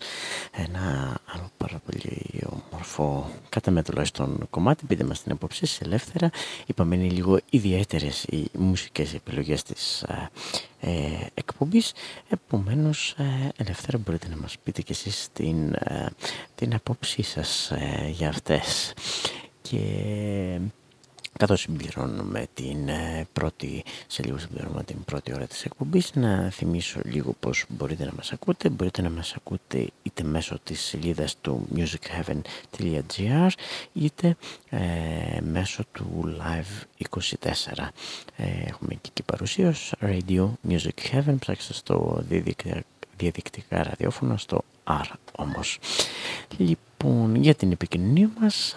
Ένα άλλο πάρα πολύ όμορφο κατά με τουλάχιστον κομμάτι. Πείτε μας την απόψη σε ελεύθερα. Είπαμε είναι λίγο ιδιαίτερες οι μουσικές επιλογές της ε, ε εκπομπής. Επομένως ε, ελεύθερα μπορείτε να μας πείτε και εσείς την, ε, την απόψη σας για αυτές και καθώς συμπληρώνουμε την ε, πρώτη, σε λίγο συμπληρώνουμε την πρώτη ώρα της εκπομπής, να θυμίσω λίγο πώς μπορείτε να μας ακούτε. Μπορείτε να μας ακούτε είτε μέσω της σελίδας του musicheaven.gr είτε ε, μέσω του Live24. Ε, έχουμε και εκεί παρουσίως Radio Music Heaven, ψάξτε στο διαδικτυακά ραδιόφωνο στο R όμως. Λοιπόν, για την επικοινωνία μας,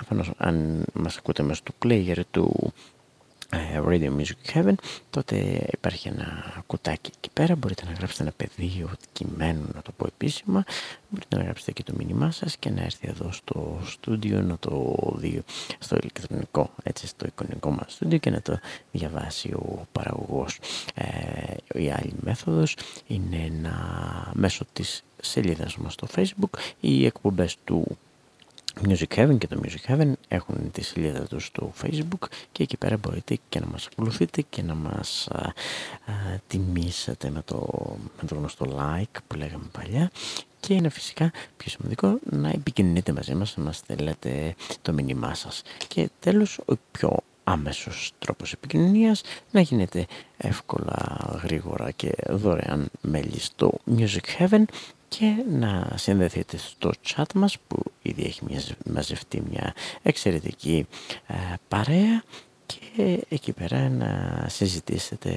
αφενός αν μας ακούτε μέσα του player του ε, Radio Music Heaven τότε υπάρχει ένα κουτάκι εκεί πέρα. Μπορείτε να γράψετε ένα πεδίο κειμένου να το πω επίσημα. Μπορείτε να γράψετε και το μήνυμά σας και να έρθει εδώ στο στούντιο να το δει στο ηλεκτρονικό έτσι στο εικονικό μας στούντιο και να το διαβάσει ο παραγωγός. Ε, η άλλη μέθοδος είναι να μέσω της σελίδας μας στο facebook. Οι εκπομπές του Music Heaven και το Music Heaven έχουν τη σελίδα τους στο facebook και εκεί πέρα μπορείτε και να μας ακολουθείτε και να μας α, τιμήσετε με το, με το γνωστό like που λέγαμε παλιά και είναι φυσικά πιο σημαντικό να επικοινωνείτε μαζί μας, να μας στέλνετε το μήνυμά σας. Και τέλος, ο πιο άμεσος τρόπος επικοινωνίας να γίνεται εύκολα, γρήγορα και δωρεάν μέλη στο Music Heaven και να συνδεθείτε στο chat μας που ήδη έχει μαζευτεί μια εξαιρετική ε, παρέα και εκεί πέρα να συζητήσετε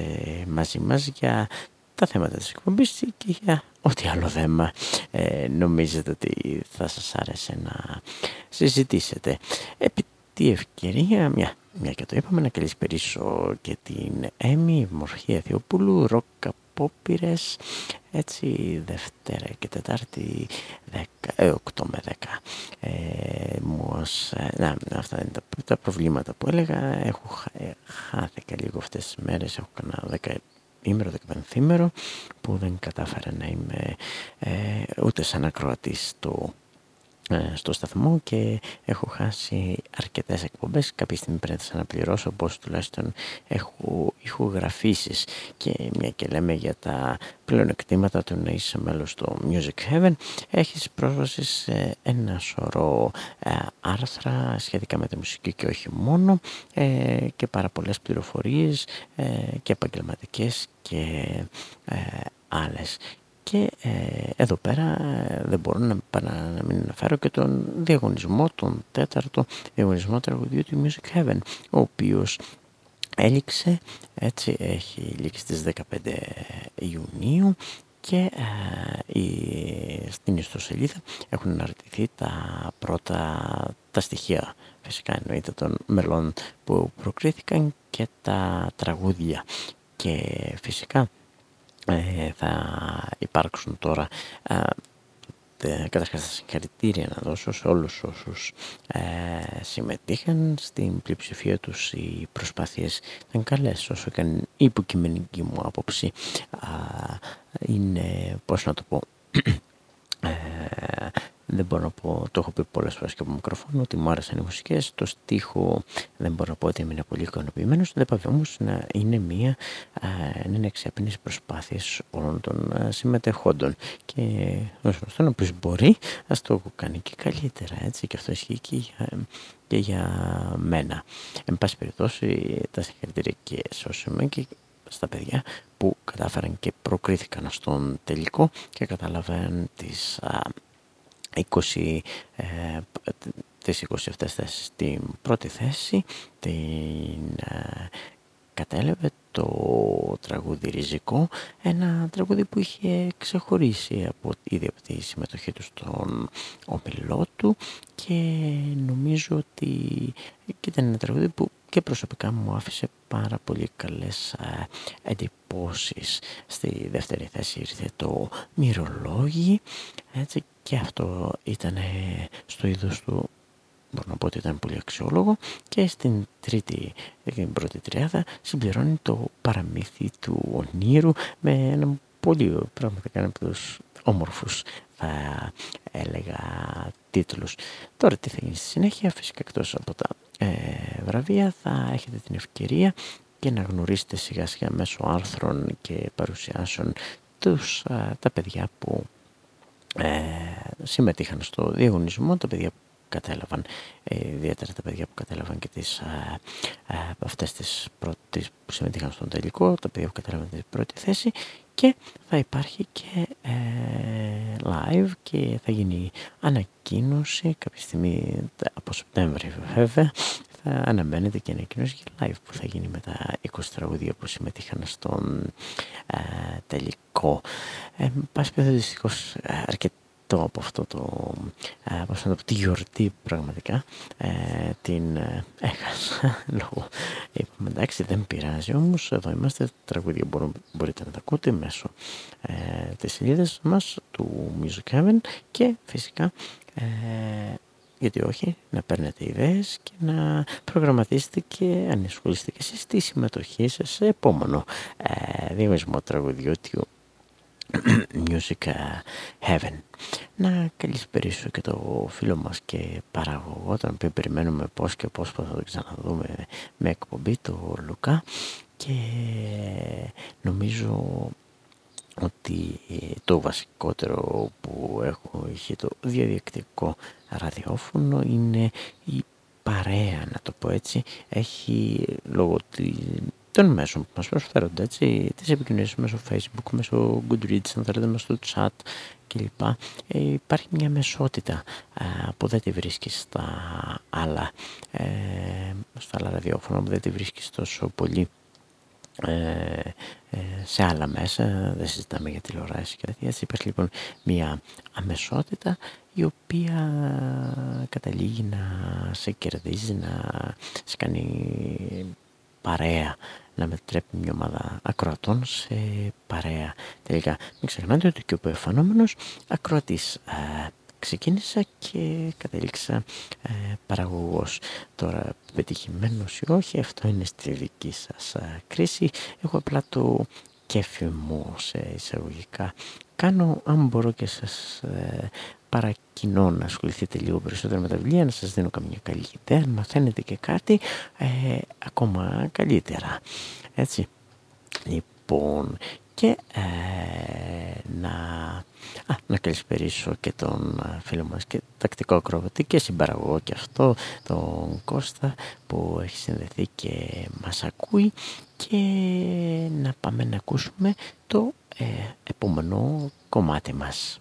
μαζί μας για τα θέματα της εκπομπής και για ό,τι άλλο θέμα ε, νομίζετε ότι θα σας άρεσε να συζητήσετε. Επί τη ευκαιρία, μια, μια και το είπαμε, να καλησπερίσω και την Έμι Μορχή Θεοπούλου, Ρόκα απόπειρες έτσι Δευτέρα και Τετάρτη 10, ε, 8 με 10 ε, μος, ε, να, αυτά είναι τα, τα, προβλήματα που έλεγα. Έχω ε, χάθηκα λίγο αυτές τις μέρες. Έχω κανένα 10 ημέρο, 15 που δεν κατάφερα να είμαι ε, ούτε σαν ακροατής στο ε, στο σταθμό και έχω χάσει αρκετές εκπομπές. Κάποια στιγμή πρέπει να πληρώσω πως τουλάχιστον έχω ηχογραφήσεις. Και μια και λέμε για τα πλεονεκτήματα του να είσαι μέλος στο Music Heaven έχεις πρόσβαση σε ένα σωρό ε, άρθρα σχετικά με τη μουσική και όχι μόνο ε, και πάρα πολλές πληροφορίες ε, και επαγγελματικές και ε, άλλες και ε, εδώ πέρα ε, δεν μπορώ να, να μην αναφέρω και τον διαγωνισμό, τον τέταρτο διαγωνισμό τραγουδιού του Music Heaven, ο οποίος έληξε, έτσι έχει λήξει στις 15 Ιουνίου και ε, στην ιστοσελίδα έχουν αναρτηθεί τα πρώτα τα στοιχεία φυσικά εννοείται των μελών που προκρίθηκαν και τα τραγούδια. Και φυσικά ε, θα υπάρξουν τώρα ε, καταρχάς τα συγχαρητήρια να δώσω σε όλους όσους ε, συμμετείχαν στην πλειοψηφία τους. Οι προσπάθειες ήταν καλές όσο και αν η υποκειμενική μου άποψη είναι πώς να το πω ε, δεν μπορώ να πω, το έχω πει πολλές φορές και από μικροφόνο, ότι μου άρεσαν οι μουσικές, το στίχο δεν μπορώ να πω ότι έμεινα πολύ ικανοποιημένος, δεν πάει όμως να είναι μία, να είναι εξέπαινες προσπάθειες όλων των συμμετεχόντων και όσο αυτό να πεις μπορεί, ας το κάνει και καλύτερα, έτσι, και αυτό ισχύει και για, και για μένα. Εν πάση περιπτώσει, τα συγχαρητήρια και σε και στα παιδιά που κατάφεραν και προκρίθηκαν στον τελικό και καταλαβαίνουν τις 20, ε, τις 27 θέσεις στην πρώτη θέση την ε, κατέλευε το τραγούδι Ριζικό, ένα τραγούδι που είχε ξεχωρίσει από, ήδη από τη συμμετοχή του στον ομιλό του και νομίζω ότι και ήταν ένα τραγούδι που και προσωπικά μου άφησε πάρα πολύ καλές ε, εντυπώσεις. Στη δεύτερη θέση ήρθε το μυρολόγι έτσι και αυτό ήταν στο είδος του μπορώ να πω ότι ήταν πολύ αξιόλογο και στην τρίτη, την πρώτη τριάδα συμπληρώνει το παραμύθι του ονείρου με ένα πολύ πραγματικά από τους όμορφους θα έλεγα τίτλους. Τώρα τι θα γίνει στη συνέχεια, φυσικά εκτός από τα ε, βραβεία θα έχετε την ευκαιρία και να γνωρίσετε σιγά σιγά μέσω άρθρων και παρουσιάσεων τους, τα παιδιά που ε, συμμετείχαν στο διαγωνισμό, τα παιδιά που κατέλαβαν, ε, ιδιαίτερα τα παιδιά που κατέλαβαν και τις, ε, ε, αυτές τις πρώτες που συμμετείχαν στον τελικό, τα παιδιά που κατέλαβαν την πρώτη θέση και θα υπάρχει και ε, live και θα γίνει ανακοίνωση κάποια στιγμή από Σεπτέμβρη βέβαια θα αναμένεται και ανακοίνωση για live που θα γίνει με τα 20 τραγούδια που συμμετείχαν στον ε, τελικό. Ε, πάση δυστυχώς αρκετά από αυτό το, ε, πώς να το τη γιορτή πραγματικά ε, την ε, έχασα λόγω είπαμε εντάξει δεν πειράζει όμως εδώ είμαστε τραγούδια μπορείτε να τα ακούτε μέσω ε, της σελίδας μας του Music Heaven και φυσικά ε, γιατί όχι, να παίρνετε ιδέες και να προγραμματίσετε και αν ασχολείστε και εσείς τη συμμετοχή σας σε επόμενο ε, διαγωνισμό τραγουδιώτιο Music Heaven. Να καλησπερίσω και το φίλο μας και παραγωγό, τον οποίο περιμένουμε πώς και πώς θα το ξαναδούμε με εκπομπή, το Λουκά και νομίζω ότι το βασικότερο που έχω είχε το διαδικτυακό ραδιόφωνο είναι η παρέα να το πω έτσι έχει λόγω των μέσων που μας προσφέρονται, έτσι, τις επικοινωνίες μέσω facebook, μέσω goodreads, αν θέλετε, μέσω chat κλπ. Ε, υπάρχει μια μεσότητα ε, που δεν τη βρίσκεις στα άλλα, ε, στα άλλα ραδιόφωνα, που δεν τη βρίσκεις τόσο πολύ ε, ε, σε άλλα μέσα, δεν συζητάμε για τηλεοράση και τέτοια. Έτσι υπάρχει λοιπόν μια αμεσότητα η οποία καταλήγει να σε κερδίζει, να σε κάνει παρέα, να μετρέπει μια ομάδα ακροατών σε παρέα. Τελικά μην ξεχνάτε ότι και ο εφανόμενος ακροατής ε, ξεκίνησα και κατέληξα ε, παραγωγός. Τώρα πετυχημένος ή όχι, αυτό είναι στη δική σας ε, κρίση. Έχω απλά το κέφι μου σε εισαγωγικά. Κάνω αν μπορώ και σας ε, παρακινώ να ασχοληθείτε λίγο περισσότερο με τα βιβλία, να σας δίνω καμιά καλή ιδέα, να μαθαίνετε και κάτι ε, ακόμα καλύτερα. Έτσι. Λοιπόν, και ε, να, α, να καλησπερίσω και τον ε, φίλο μας και τακτικό ακροβατή και συμπαραγωγό και αυτό, τον Κώστα που έχει συνδεθεί και μας ακούει και να πάμε να ακούσουμε το ε, επόμενο κομμάτι μας.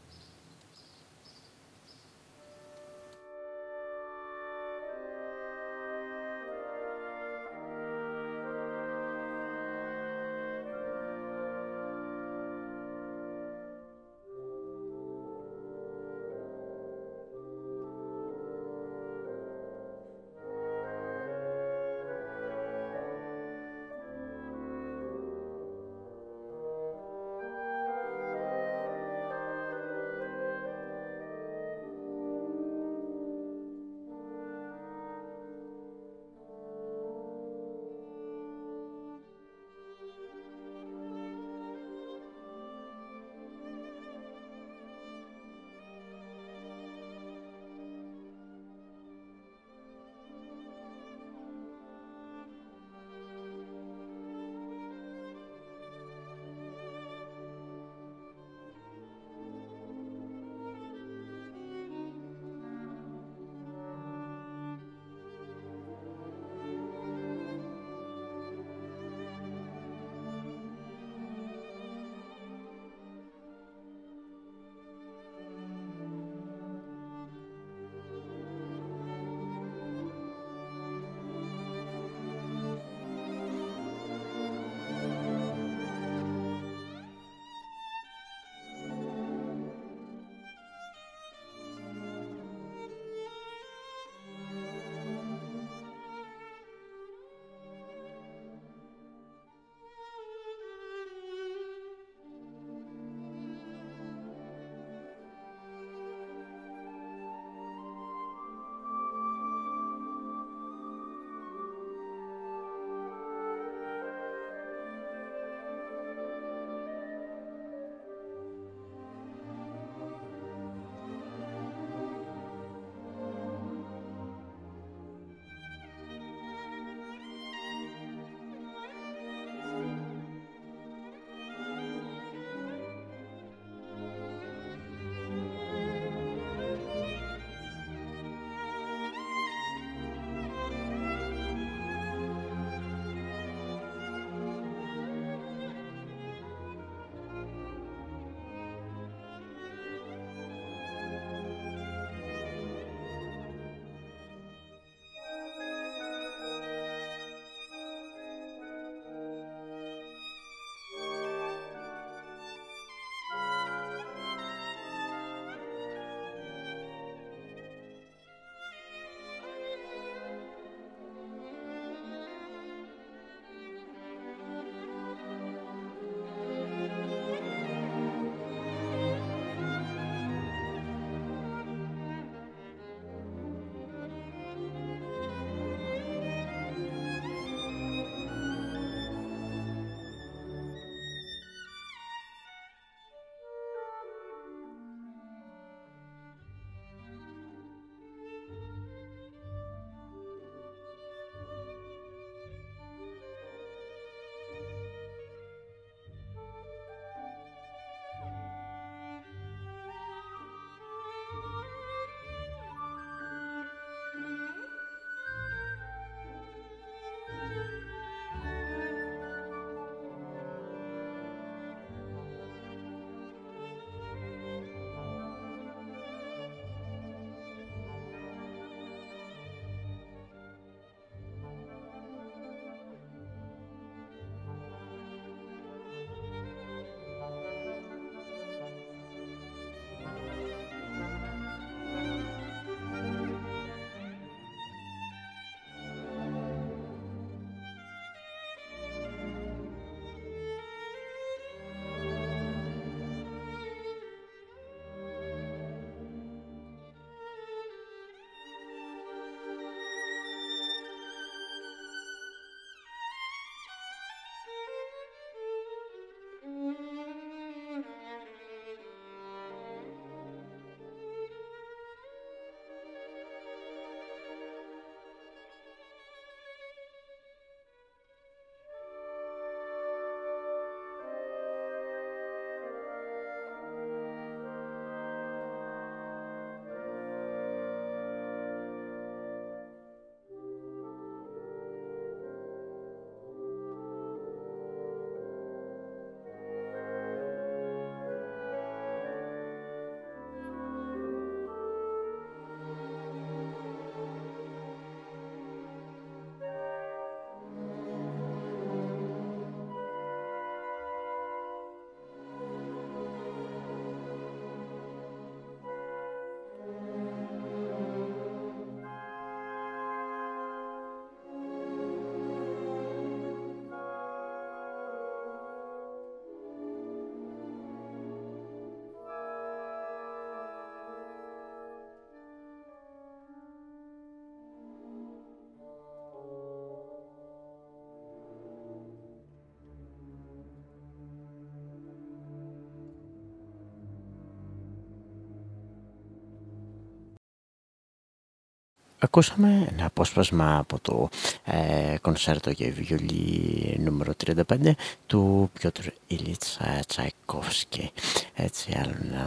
Ακούσαμε ένα απόσπασμα από το ε, κονσέρτο για βιολί νούμερο 35 του Πιότρ Ιλίτς Τσαϊκόφσκι. Έτσι άλλο ένα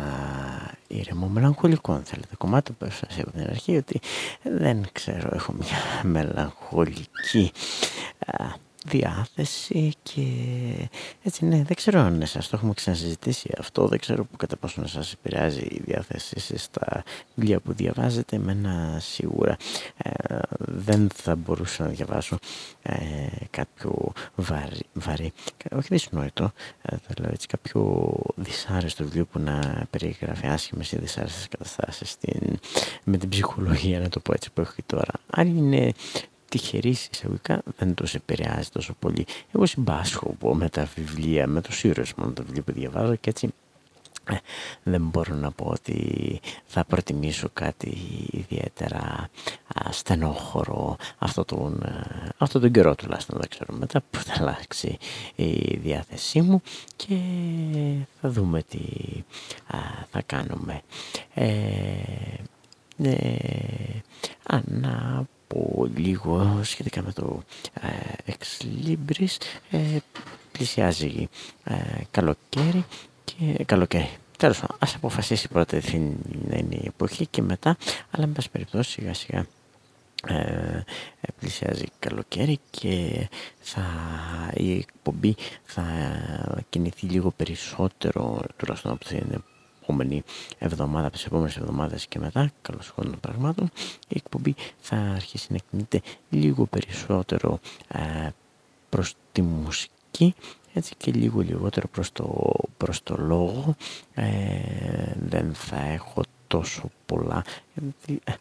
ήρεμο μελαγχολικό αν θέλετε κομμάτι που σας είπα την αρχή ότι δεν ξέρω έχω μια μελαγχολική διάθεση και έτσι ναι δεν ξέρω αν σας το έχουμε ξανασυζητήσει αυτό δεν ξέρω που κατά πόσο να σας επηρεάζει η διάθεση στα βιβλία που διαβάζετε εμένα σίγουρα ε, δεν θα μπορούσα να διαβάσω ε, κάποιο βαρύ, βαρύ όχι δυσνόητο ε, θα λέω έτσι κάποιο δυσάρεστο βιβλίο που να περιγράφει άσχημες ή δυσάρεστες καταστάσεις με την ψυχολογία να το πω έτσι που έχω και τώρα. Αν είναι τυχερή εισαγωγικά δεν τους επηρεάζει τόσο πολύ. Εγώ συμπάσχω με τα βιβλία, με το ήρωες μόνο τα βιβλία που διαβάζω και έτσι ε, δεν μπορώ να πω ότι θα προτιμήσω κάτι ιδιαίτερα στενόχωρο αυτό τον, ε, αυτό τον καιρό τουλάχιστον δεν ξέρω μετά που θα αλλάξει η διάθεσή μου και θα δούμε τι θα κάνουμε ε, ε, πω λίγο σχετικά με το ε, Ex Libris ε, πλησιάζει ε, καλοκαίρι και καλοκαίρι. Τέλος πάντων ας αποφασίσει πρώτα τι να είναι η εποχή και μετά αλλά με πάση περιπτώσει σιγά σιγά ε, πλησιάζει καλοκαίρι και θα, η εκπομπή θα κινηθεί λίγο περισσότερο τουλάχιστον από την επόμενη εβδομάδα, από τις επόμενες εβδομάδες και μετά, καλώς χρόνων πραγμάτων, η εκπομπή θα αρχίσει να κινείται λίγο περισσότερο ε, προς τη μουσική έτσι και λίγο λιγότερο προς το, προς το λόγο. Ε, δεν θα έχω τόσο πολλά γιατί ε,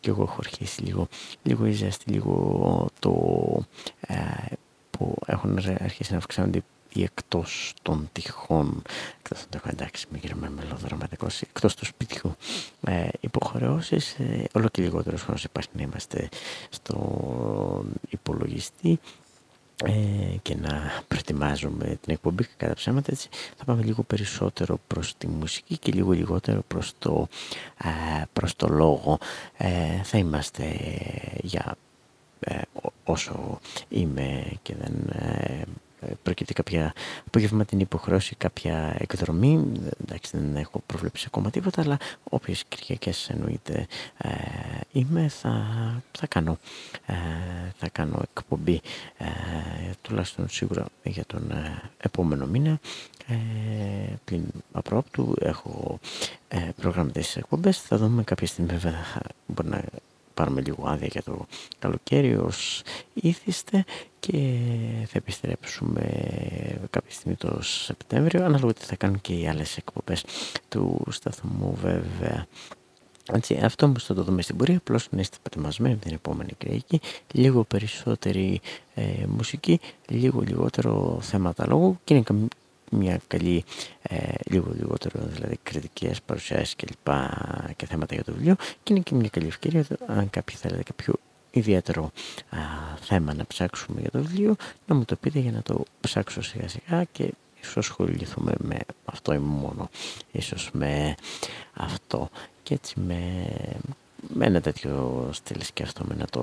και εγώ έχω αρχίσει λίγο λίγο η ζέστη, λίγο το ε, που έχουν αρχίσει να αυξάνονται ή εκτός των τυχών, εκτός των τυχών, εντάξει, μην γίνουμε μελοδραματικός, εκτός του σπιτιού. Ε, υποχρεώσεις, ε, όλο και λιγότερος χρόνος υπάρχει να είμαστε στο υπολογιστή ε, και να προετοιμάζουμε την εκπομπή και κατά ψέματα έτσι θα πάμε λίγο περισσότερο προς τη μουσική και λίγο λιγότερο προς το, ε, προς το λόγο. Ε, θα είμαστε για ε, όσο είμαι και δεν ε, προκύπτει κάποια απογευματινή υποχρέωση, κάποια εκδρομή. Εντάξει, δεν έχω προβλέψει ακόμα τίποτα, αλλά όποιες Κυριακές εννοείται ε, είμαι, θα, θα, κάνω, ε, θα κάνω εκπομπή ε, τουλάχιστον σίγουρα για τον ε, επόμενο μήνα. Ε, πλην απρόπτου έχω ε, προγραμματίσει εκπομπές θα δούμε κάποια στιγμή βέβαια μπορεί να πάρουμε λίγο άδεια για το καλοκαίρι ως ήθιστε και θα επιστρέψουμε κάποια στιγμή το Σεπτέμβριο ανάλογα τι θα κάνουν και οι άλλες εκπομπές του σταθμού βέβαια. Έτσι, αυτό όμως θα το δούμε στην πορεία, απλώς να είστε προετοιμασμένοι την επόμενη Κυριακή, λίγο περισσότερη ε, μουσική, λίγο λιγότερο θέματα λόγου και είναι μια καλή, ε, λίγο λιγότερο δηλαδή κριτικές παρουσιάσεις και λοιπά και θέματα για το βιβλίο και είναι και μια καλή ευκαιρία αν κάποιοι θέλετε κάποιο ιδιαίτερο α, θέμα να ψάξουμε για το βιβλίο να μου το πείτε για να το ψάξω σιγά σιγά και ίσως ασχοληθούμε με αυτό ή μόνο. Ίσως με αυτό. Και έτσι με με ένα τέτοιο στυλ σκέφτομαι να το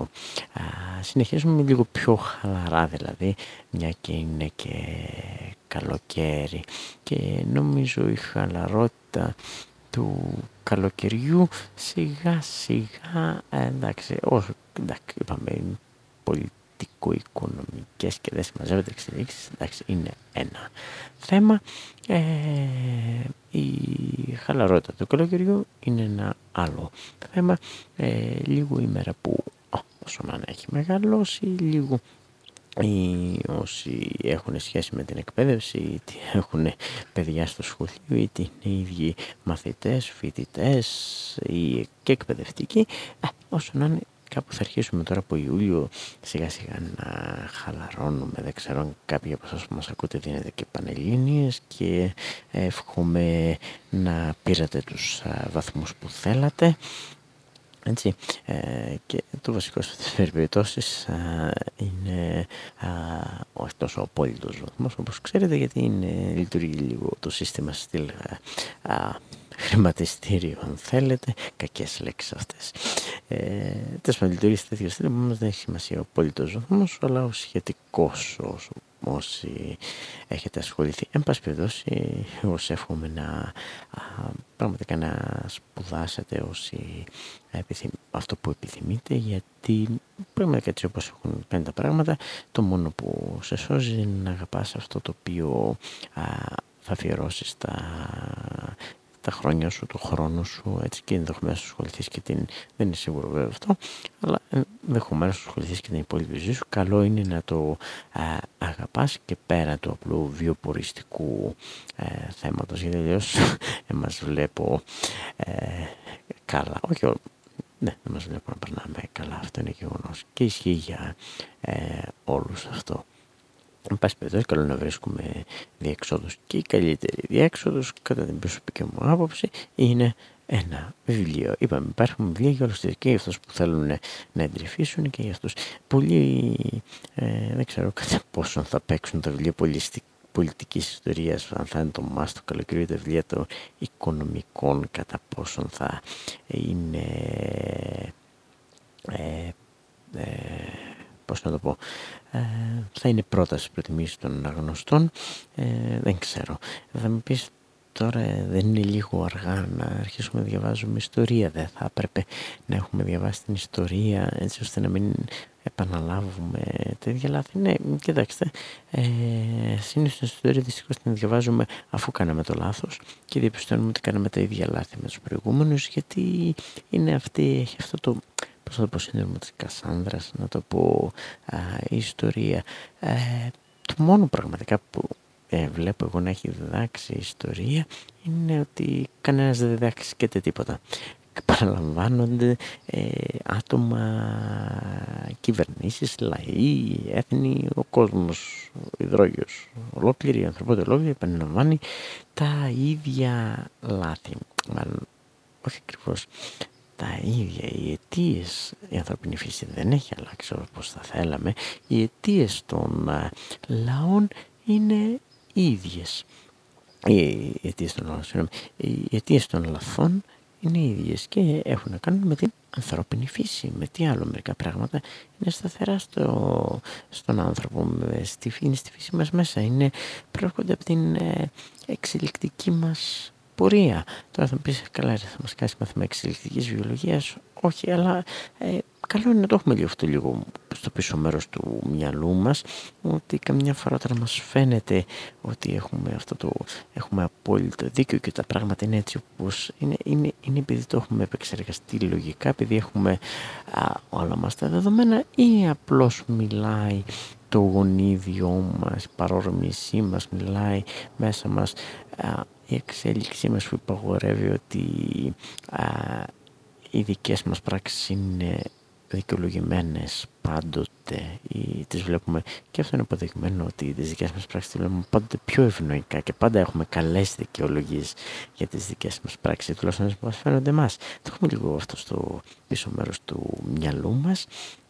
α, συνεχίσουμε λίγο πιο χαλαρά δηλαδή μια και είναι και καλοκαίρι. Και νομίζω η χαλαρότητα του καλοκαιριού σιγά σιγά εντάξει, όχι, εντάξει είπαμε πολιτικο-οικονομικές και δεν συμμαζεύεται εξελίξεις εντάξει είναι ένα θέμα ε, η χαλαρότητα του καλοκαιριού είναι ένα άλλο θέμα. Ε, λίγο ημέρα που όσο να έχει μεγαλώσει, λίγο ή όσοι έχουν σχέση με την εκπαίδευση, είτε έχουν παιδιά στο σχολείο, είτε είναι οι ίδιοι μαθητές, φοιτητές ή και εκπαιδευτικοί, ε, όσο να είναι κάπου θα αρχίσουμε τώρα από Ιούλιο σιγά σιγά να χαλαρώνουμε. Δεν ξέρω αν κάποιοι από εσάς που μας ακούτε δίνετε και πανελλήνιες και εύχομαι να πήρατε τους βαθμούς που θέλατε. Έτσι, ε, και το βασικό σε αυτές τις περιπτώσεις είναι α, όχι τόσο απόλυτος βαθμός όπως ξέρετε γιατί είναι, λειτουργεί λίγο το σύστημα στυλ α, χρηματιστήριο αν θέλετε, κακές λέξεις αυτές. Ε, Τέλος πάντων, λειτουργεί σε τέτοιο στήλο, όμως δεν έχει σημασία ο πολιτός δρόμο, αλλά ο σχετικός όσο όσοι έχετε ασχοληθεί. Εν πάση περιπτώσει, εγώ εύχομαι να πραγματικά να σπουδάσετε όσοι επιθυμ, αυτό που επιθυμείτε, γιατί πραγματικά έτσι όπως έχουν κάνει τα πράγματα, το μόνο που σε σώζει είναι να αγαπάς αυτό το οποίο α, θα αφιερώσεις τα, τα χρόνια σου, το χρόνο σου, έτσι και ενδεχομένως να ασχοληθείς και την. Δεν είναι σίγουρο βέβαια αυτό, αλλά ενδεχομένως να ασχοληθείς και την υπόλοιπη ζωή σου. Καλό είναι να το α, αγαπάς και πέρα του απλού βιοποριστικού ε, θέματος, γιατί αλλιώς μας βλέπω ε, καλά. Όχι, ναι, δεν μας βλέπω να περνάμε καλά, αυτό είναι γεγονός. Και ισχύει για ε, όλους αυτό. Εν πάση περιπτώσει, καλό να βρίσκουμε διεξόδους. Και η καλύτερη διέξοδος, κατά την προσωπική μου άποψη, είναι ένα βιβλίο. Είπαμε, υπάρχουν βιβλία για όλους και για αυτούς που θέλουν να εντρυφήσουν και για αυτούς. Πολλοί, ε, δεν ξέρω κατά πόσο θα παίξουν τα βιβλία πολιτικής ιστορίας, αν θα είναι το ΜΑΣ το καλοκαίρι, τα βιβλία των οικονομικών, κατά πόσον θα είναι. Ε, ε, πώς να το πω, ε, θα είναι πρόταση προτιμήσεις των αναγνωστών, ε, δεν ξέρω. Θα μου πεις τώρα δεν είναι λίγο αργά να αρχίσουμε να διαβάζουμε ιστορία, δεν θα έπρεπε να έχουμε διαβάσει την ιστορία έτσι ώστε να μην επαναλάβουμε τέτοια λάθη. Ναι, κοιτάξτε, ε, συνήθως στην ιστορία δυστυχώς την διαβάζουμε αφού κάναμε το λάθος και διαπιστώνουμε ότι κάναμε τα ίδια λάθη με τους προηγούμενους γιατί είναι αυτή, έχει αυτό το πώς θα το πω σύνδρομο της Κασάνδρας, να το πω α, η ιστορία. Ε, το μόνο πραγματικά που ε, βλέπω εγώ να έχει διδάξει ιστορία είναι ότι κανένας δεν διδάξει και τίποτα. Παραλαμβάνονται ε, άτομα, κυβερνήσεις, λαοί, έθνη, ο κόσμος, ο υδρόγειος, ολόκληρη η ανθρωπότητα ολόκληρη επαναλαμβάνει τα ίδια λάθη. Μάλλον, όχι ακριβώς τα ίδια, οι αιτίες, η ανθρωπινή φύση δεν έχει αλλάξει όπως θα θέλαμε, οι αιτίες των ε, λαών είναι ίδιες. Οι αιτίες των, οι των λαθών είναι ίδιες και έχουν να κάνουν με την ανθρώπινη φύση, με τι άλλο μερικά πράγματα είναι σταθερά στο, στον άνθρωπο, με, στη, είναι στη φύση μας μέσα, είναι, προέρχονται από την ε, εξελικτική μας πορεία. Τώρα θα μου πεις, καλά, θα μας κάνει μάθημα εξελικτικής βιολογίας. Όχι, αλλά ε, καλό είναι να το έχουμε λίγο αυτό λίγο στο πίσω μέρος του μυαλού μας, ότι καμιά φορά όταν μας φαίνεται ότι έχουμε αυτό το, έχουμε απόλυτο δίκιο και τα πράγματα είναι έτσι όπως είναι, είναι, είναι επειδή το έχουμε επεξεργαστεί λογικά, επειδή έχουμε α, όλα μας τα δεδομένα ή απλώς μιλάει το γονίδιό μας, η παρόρμησή μας μιλάει μέσα μας η εξέλιξή μας που υπαγορεύει ότι α, οι δικές μας πράξεις είναι δικαιολογημένες πάντοτε ή τις βλέπουμε και αυτό είναι αποδεικμένο ότι τις δικές μας πράξεις τις βλέπουμε πάντοτε πιο ευνοϊκά και πάντα έχουμε καλές δικαιολογίες για τις δικές μας πράξεις τουλάχιστον που μας φαίνονται εμάς. Το έχουμε λίγο αυτό στο πίσω μέρος του μυαλού μας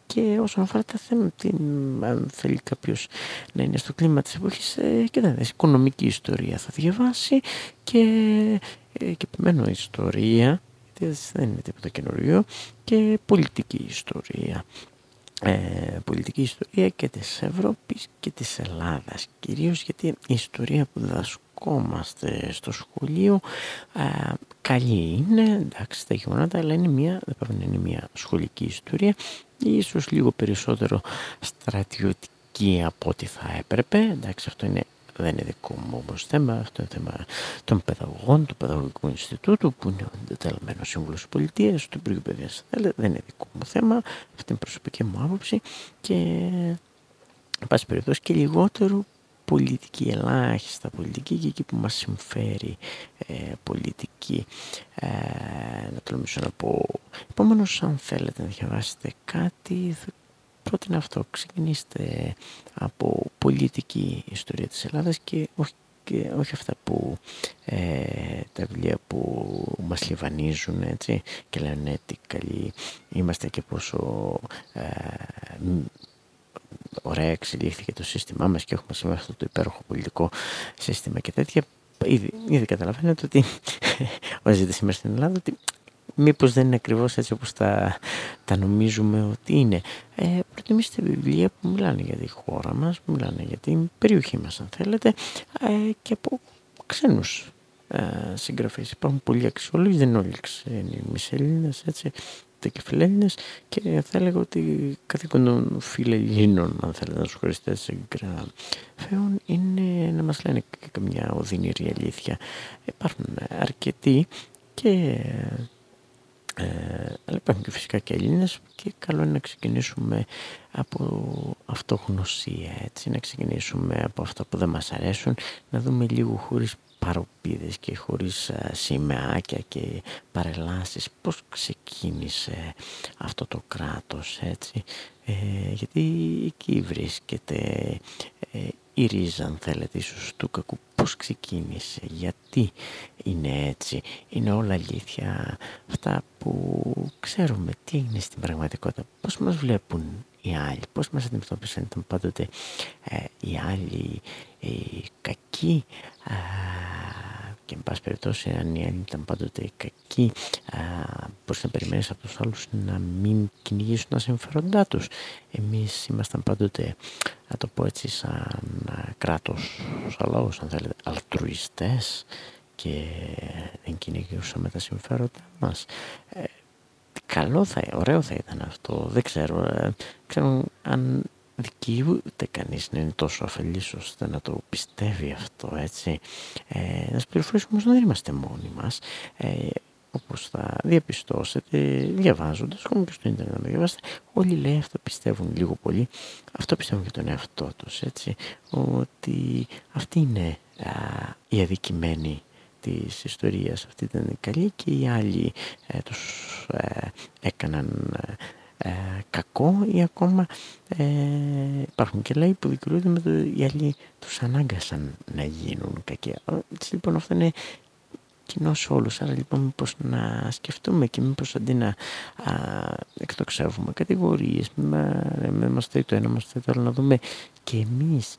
και όσον αφορά τα θέματα, αν θέλει κάποιος να είναι στο κλίμα της εποχής, ε, και δεν οικονομική ιστορία θα διαβάσει και, ε, και επιμένω ιστορία, γιατί δεν είναι τίποτα καινούριο, και πολιτική ιστορία. Ε, πολιτική ιστορία και της Ευρώπης και της Ελλάδας κυρίως γιατί η ιστορία που διδασκόμαστε στο σχολείο ε, καλή είναι εντάξει τα γεγονότα αλλά είναι μια, δεν πρέπει να είναι μια σχολική ιστορία ίσως λίγο περισσότερο στρατιωτική από ό,τι θα έπρεπε. Εντάξει, αυτό είναι, δεν είναι δικό μου όμως θέμα, αυτό είναι θέμα των παιδαγωγών, του Παιδαγωγικού Ινστιτούτου, που είναι ο εντεταλμένος σύμβουλος της πολιτείας, του Υπουργείου Παιδείας, δεν είναι δικό μου θέμα, αυτή είναι προσωπική μου άποψη. Και, εν πάση περιπτώσει, και λιγότερο πολιτική, ελάχιστα πολιτική και εκεί που μας συμφέρει ε, πολιτική. Ε, να τολμήσω να πω. Επομένως, αν θέλετε να διαβάσετε κάτι, θα πρότεινα αυτό. Ξεκινήστε από πολιτική ιστορία της Ελλάδας και όχι και όχι αυτά που ε, τα βιβλία που μας λιβανίζουν έτσι και λένε τι καλή είμαστε και πόσο ε, ωραία εξελίχθηκε το σύστημά μας και έχουμε σήμερα αυτό το υπέροχο πολιτικό σύστημα και τέτοια ήδη, ήδη καταλαβαίνετε ότι όταν ζείτε σήμερα στην Ελλάδα ότι μήπως δεν είναι ακριβώς έτσι όπως τα, τα νομίζουμε ότι είναι. Ε, προτιμήστε βιβλία που μιλάνε για τη χώρα μας, που μιλάνε για την περιοχή μας αν θέλετε ε, και από ξένους ε, συγγραφείς. Υπάρχουν πολλοί αξιόλογοι, δεν είναι όλοι ξένοι μισελίνες, έτσι, και φιλέλληνες και θα έλεγα ότι καθήκον των φιλελλήνων, αν θέλετε να σου χωριστές συγγραφέων, είναι να μας λένε και καμιά οδυνηρή αλήθεια. Υπάρχουν αρκετοί και ε, αλλά υπάρχουν και φυσικά και Έλληνες και καλό είναι να ξεκινήσουμε από αυτογνωσία, έτσι, να ξεκινήσουμε από αυτά που δεν μας αρέσουν, να δούμε λίγο χωρίς παροπίδες και χωρίς σημαίακια και παρελάσεις. Πώς ξεκίνησε αυτό το κράτος έτσι; Ε, γιατί εκεί βρίσκεται ε, η ρίζα αν θέλετε ίσως του κακού. Πώς ξεκίνησε γιατί είναι έτσι; Είναι όλα αλήθεια αυτά που ξέρουμε τι είναι στην πραγματικότητα. Πώς μας βλέπουν οι άλλοι. Πώς μας αντιμετώπισαν ήταν πάντοτε ε, οι άλλοι οι κακοί και εν πάση περιπτώσει αν οι άλλοι ήταν πάντοτε κακοί μπορείς να περιμένεις από τους άλλους να μην κυνηγήσουν τα συμφέροντά τους. Εμείς ήμασταν πάντοτε να το πω έτσι σαν κράτος σαν λαός αν θέλετε αλτρουιστές και δεν κυνηγήσαμε τα συμφέροντά μας. Ε, καλό θα, ωραίο θα ήταν αυτό. Δεν ξέρω, ε, ξέρω αν δικαιούται κανείς να είναι τόσο αφελής ώστε να το πιστεύει αυτό έτσι. Ε, να σας πληροφορήσουμε όμως να δεν είμαστε μόνοι μας. Ε, όπως θα διαπιστώσετε διαβάζοντας ακόμα και στο ίντερνετ να διαβάσετε όλοι λέει αυτό πιστεύουν λίγο πολύ αυτό πιστεύουν και τον εαυτό τους έτσι ότι αυτή είναι α, η αδικημένη της ιστορίας αυτή ήταν καλή και οι άλλοι ε, τους ε, έκαναν ε, κακό ή ακόμα ε, υπάρχουν και λέει που δικαιούνται με το οι άλλοι τους ανάγκασαν να γίνουν κακοί. Έτσι λοιπόν αυτό είναι κοινό σε όλους, άρα λοιπόν μήπως να σκεφτούμε και μήπως αντί να α, εκτοξεύουμε κατηγορίες, με, με μας το ένα, μας το άλλο, να δούμε και εμείς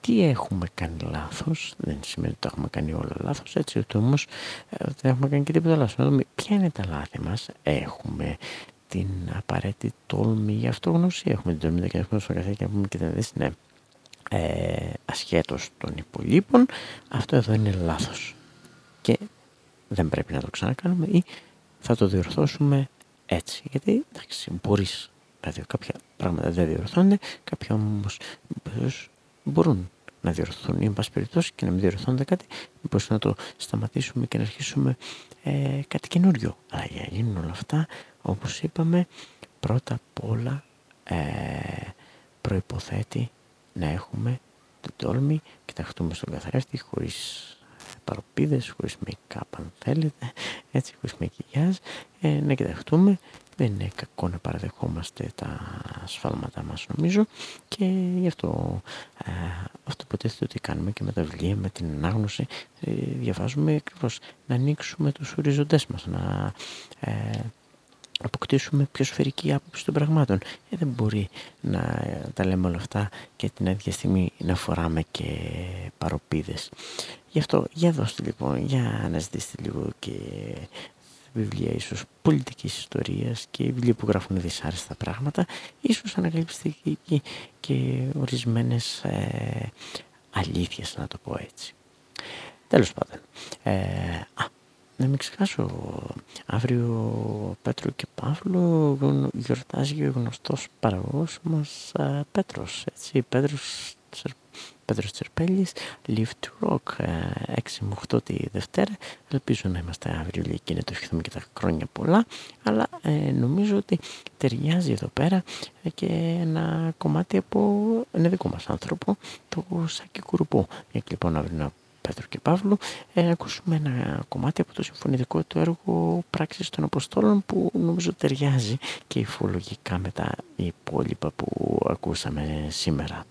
τι έχουμε κάνει λάθος, δεν σημαίνει ότι το έχουμε κάνει όλα λάθος, έτσι ότι όμως ε, δεν έχουμε κάνει και τίποτα λάθος. Να δούμε ποια είναι τα λάθη μας, έχουμε την απαραίτητη τόλμη για αυτογνωσία. Έχουμε την τόλμη να έχουμε στο καθένα και να πούμε και δεν είναι ε, ασχέτως των υπολείπων. Αυτό εδώ είναι λάθος. Και δεν πρέπει να το ξανακάνουμε ή θα το διορθώσουμε έτσι. Γιατί εντάξει, μπορείς, δηλαδή κάποια πράγματα δεν διορθώνται, κάποια όμως μπορούν να διορθωθούν ή εν πάση περιπτώσει και να μην διορθώνται κάτι, μήπως να το σταματήσουμε και να αρχίσουμε ε, κάτι καινούριο. Αλλά για να γίνουν όλα αυτά όπως είπαμε πρώτα απ' όλα ε, προϋποθέτει να έχουμε την τόλμη και να χτούμε στον καθρέφτη χωρίς παροπίδες, χωρίς make-up αν θέλετε, έτσι, χωρίς make ε, να κοιταχτούμε. Δεν είναι κακό να παραδεχόμαστε τα σφάλματά μας νομίζω και γι' αυτό ε, αυτό υποτίθεται ότι κάνουμε και με τα βιβλία, με την ανάγνωση, ε, διαβάζουμε ακριβώς να ανοίξουμε τους οριζοντές μας, να ε, αποκτήσουμε πιο σφαιρική άποψη των πραγμάτων. Ε, δεν μπορεί να τα λέμε όλα αυτά και την ίδια στιγμή να φοράμε και παροπίδες. Γι' αυτό, για δώστε λοιπόν, για αναζητήστε λίγο και βιβλία ίσως πολιτικής ιστορίας και βιβλία που γράφουν δυσάρεστα πράγματα, ίσως ανακαλύψετε και, και ορισμένες ε, αλήθειες, να το πω έτσι. Τέλος πάντων, ε, α, να μην ξεχάσω, αύριο Πέτρο και Παύλο γιορτάζει ο γνωστός παραγωγός μας Πέτρος, έτσι, Πέτρος, Πέτρος Τσερπέλης, Live to Rock, 6 με 8 τη Δευτέρα. Ελπίζω να είμαστε αύριο λίγοι και να το ευχηθούμε και τα χρόνια πολλά, αλλά ε, νομίζω ότι ταιριάζει εδώ πέρα και ένα κομμάτι από ένα δικό μας άνθρωπο, το Σάκη Κουρουπό. Για λοιπόν αύριο να Πέτρο και Παύλου ε, ακούσουμε ένα κομμάτι από το συμφωνητικό του έργο «Πράξεις των Αποστόλων» που νομίζω ταιριάζει και υφολογικά με τα υπόλοιπα που ακούσαμε σήμερα.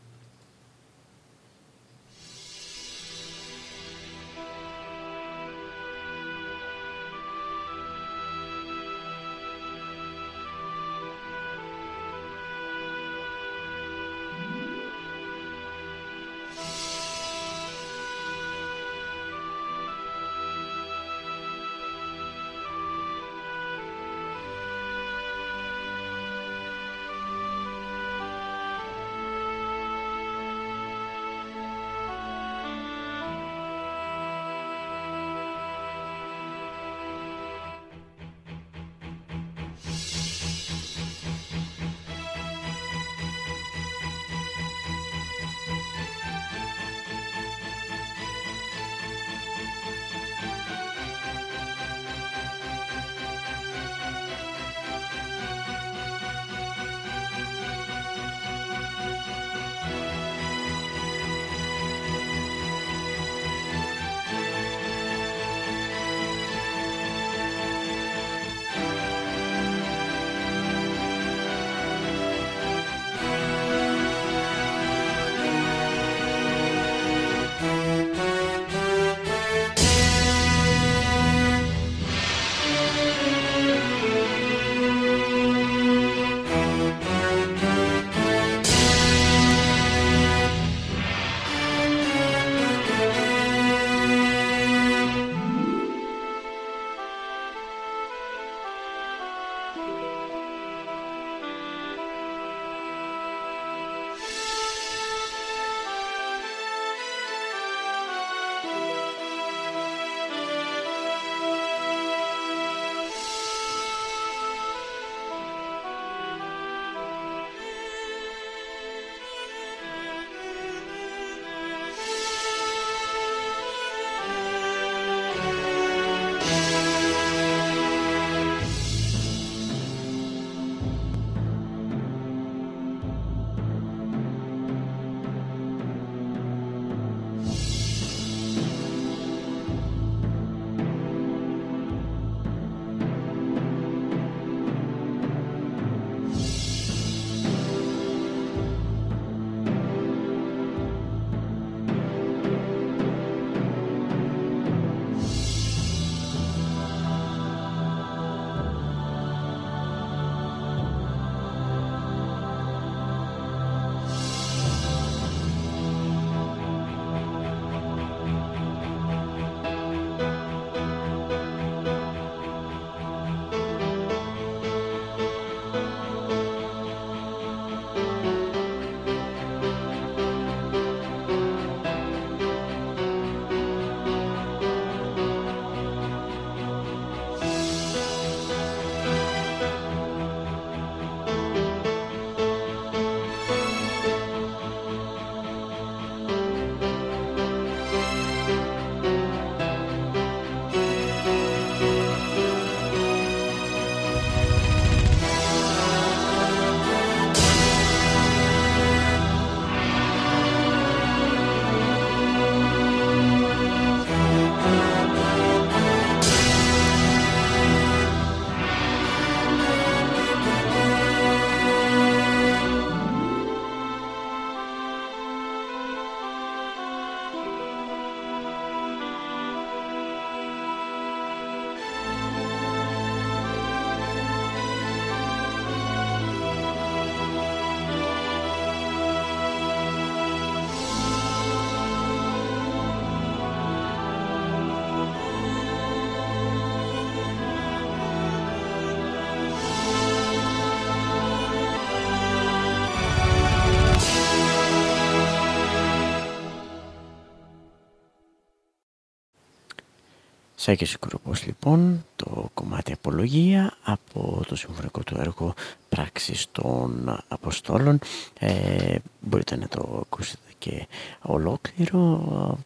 Σάκης Κουροπός λοιπόν, το κομμάτι Απολογία από το συμφωνικό του έργο Πράξης των Αποστόλων. Ε, μπορείτε να το ακούσετε και ολόκληρο.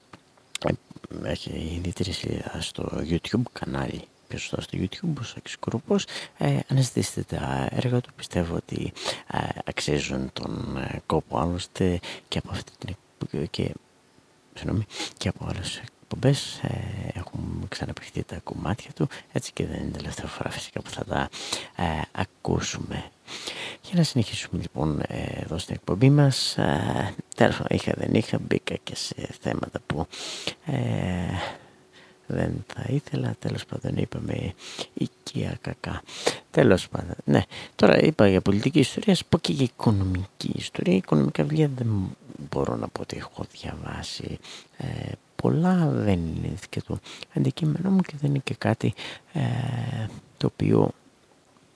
Ε, έχει ιδιαίτερη στο YouTube κανάλι πιο σωστά στο YouTube ο Σάκης Κουροπός ε, αναζητήστε τα έργα του πιστεύω ότι ε, αξίζουν τον ε, κόπο άλλωστε και από αυτή την και, συγνώμη, και από άλλες εκπομπές ε, έχουν ξαναπαιχτεί τα κομμάτια του. Έτσι και δεν είναι τελευταία φορά φυσικά που θα τα ε, ακούσουμε. Για να συνεχίσουμε λοιπόν ε, εδώ στην εκπομπή μας ε, τέλος είχα δεν είχα μπήκα και σε θέματα που ε, δεν θα ήθελα. Τέλος πάντων είπαμε οικία κακά. Τέλος πάντων ναι. Τώρα είπα για πολιτική ιστορία πω και για οικονομική ιστορία. Οικονομικά βιβλία δεν μπορώ να πω ότι έχω διαβάσει ε, πολλά δεν είναι και το αντικείμενό μου και δεν είναι και κάτι ε, το οποίο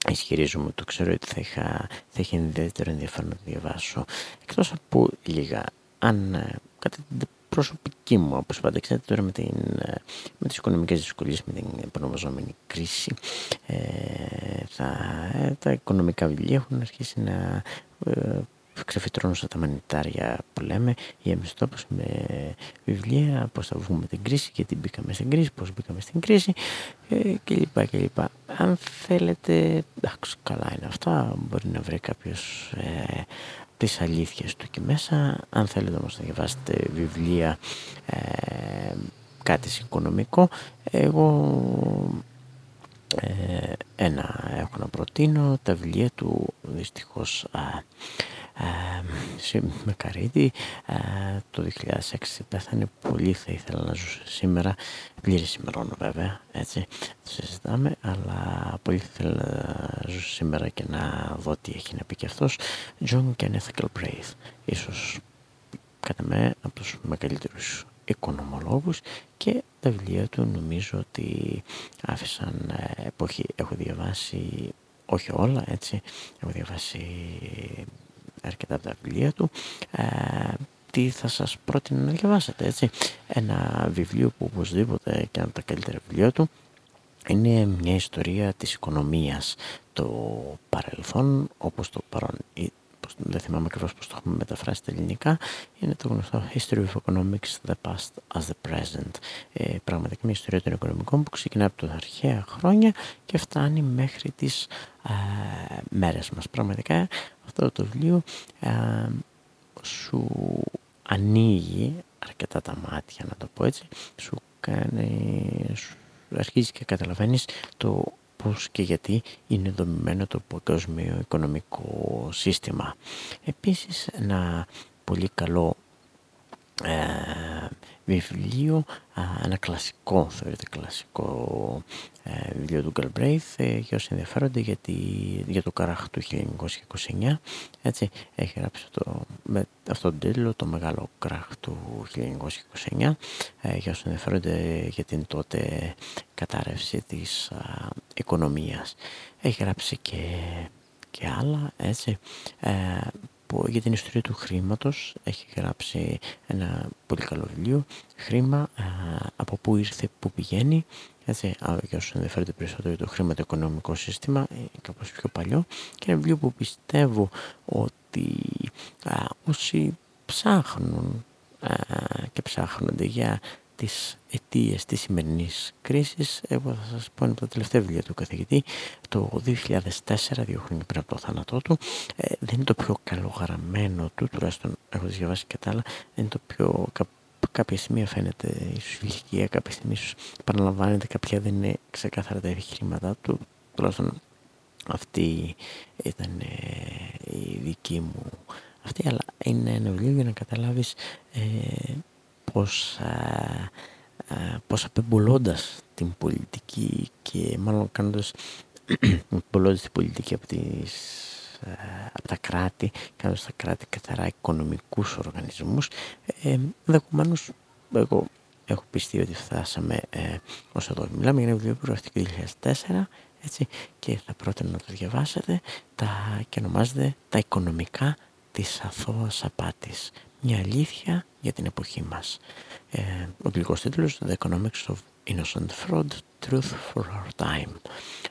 ισχυρίζομαι το ξέρω ότι θα, είχα, θα είχε ιδιαίτερο ενδιαφέρον να διαβάσω. Εκτός από λίγα αν ε, κατά την προσωπική μου όπως πάντα ξέρετε τώρα με, την, ε, με τις οικονομικές δυσκολίες με την επανομαζόμενη κρίση ε, τα, τα οικονομικά βιβλία έχουν αρχίσει να ξεφυτρώνω στα τα μανιτάρια που λέμε ή εμείς με βιβλία πώς θα βγούμε την κρίση και τι μπήκαμε στην κρίση, πώς μπήκαμε στην κρίση ε, κλπ. Αν θέλετε, εντάξει καλά είναι αυτά, μπορεί να βρει κάποιος ε, τις αλήθειες του εκεί μέσα. Αν θέλετε όμως να διαβάσετε βιβλία ε, κάτι οικονομικό, εγώ ε, ένα έχω να προτείνω, τα βιβλία του δυστυχώς ε, με καρύδι ε, το 2006 πέθανε πολύ θα ήθελα να ζούσε σήμερα πλήρη σημερών βέβαια έτσι το συζητάμε αλλά πολύ θα ήθελα να ζούσε σήμερα και να δω τι έχει να πει και αυτός John Kenneth Galbraith. Ίσως κατά με από τους μεγαλύτερους οικονομολόγους και τα βιβλία του νομίζω ότι άφησαν ε, εποχή. Έχω διαβάσει όχι όλα έτσι έχω διαβάσει αρκετά από τα βιβλία του. Ε, τι θα σας πρότεινα να διαβάσετε έτσι. Ένα βιβλίο που οπωσδήποτε και από τα καλύτερα βιβλία του είναι μια ιστορία της οικονομίας. Το παρελθόν όπως το παρόν δεν θυμάμαι ακριβώς πώς το έχουμε μεταφράσει στα ελληνικά είναι το γνωστό History of Economics The Past as the Present ε, πραγματικά μια ιστορία των οικονομικών που ξεκινά από τα αρχαία χρόνια και φτάνει μέχρι τις ε, μέρες μας. Πραγματικά αυτό το βιβλίο ε, σου ανοίγει αρκετά τα μάτια να το πω έτσι σου κάνει σου αρχίζει και καταλαβαίνεις το πώς και γιατί είναι δομημένο το παγκόσμιο οικονομικό σύστημα. Επίσης ένα πολύ καλό ε, βιβλίο, ένα κλασικό, θεωρείται κλασικό ε, βιβλίο του Galbraith ε, για όσοι ενδιαφέρονται για, για το Καράχ του 1929. Έτσι, έχει γράψει το, με αυτόν τον τίτλο το μεγάλο κράχ του 1929 ε, για όσοι ενδιαφέρονται για την τότε κατάρρευση της α, οικονομίας. Έχει γράψει και, και άλλα, έτσι, ε, για την ιστορία του χρήματος. Έχει γράψει ένα πολύ καλό βιβλίο. Χρήμα από πού ήρθε, πού πηγαίνει. Έτσι, για όσους ενδιαφέρονται περισσότερο για το χρηματοοικονομικό σύστημα ε, κάπως πιο παλιό. Και ένα βιβλίο που πιστεύω ότι α, όσοι ψάχνουν και ψάχνονται για τις αιτίες της σημερινής κρίσης. Εγώ θα σας πω είναι το τελευταίο βιβλίο του καθηγητή. Το 2004 δύο χρόνια πριν από το θάνατό του. Ε, δεν είναι το πιο καλογραμμένο του τουλάχιστον έχω διαβάσει και τα άλλα. Δεν είναι το πιο κάποια σημεία φαίνεται ίσως ηλικία κάποια στιγμή ίσως παραλαμβάνεται κάποια δεν είναι ξεκάθαρα τα επιχειρήματά του. Τουλάχιστον αυτή ήταν ε, η δική μου αυτή αλλά είναι ένα βιβλίο για να καταλάβεις ε, πως, α, πως απεμπολώντας την πολιτική και μάλλον κάνοντας απεμπολώντας την πολιτική από, τις, από τα κράτη, κάνοντας τα κράτη καθαρά οικονομικούς οργανισμούς, ε, ενδεχομένως εγώ έχω πιστεί ότι φτάσαμε ε, όσο εδώ μιλάμε για ένα βιβλίο που 2004 έτσι, και θα πρότεινα να το διαβάσετε τα, και ονομάζεται «Τα οικονομικά της αθώας απάτης». Μια αλήθεια για την εποχή μας. Ε, ο γλυκός τίτλος The Economics of Innocent Fraud, Truth for Our Time.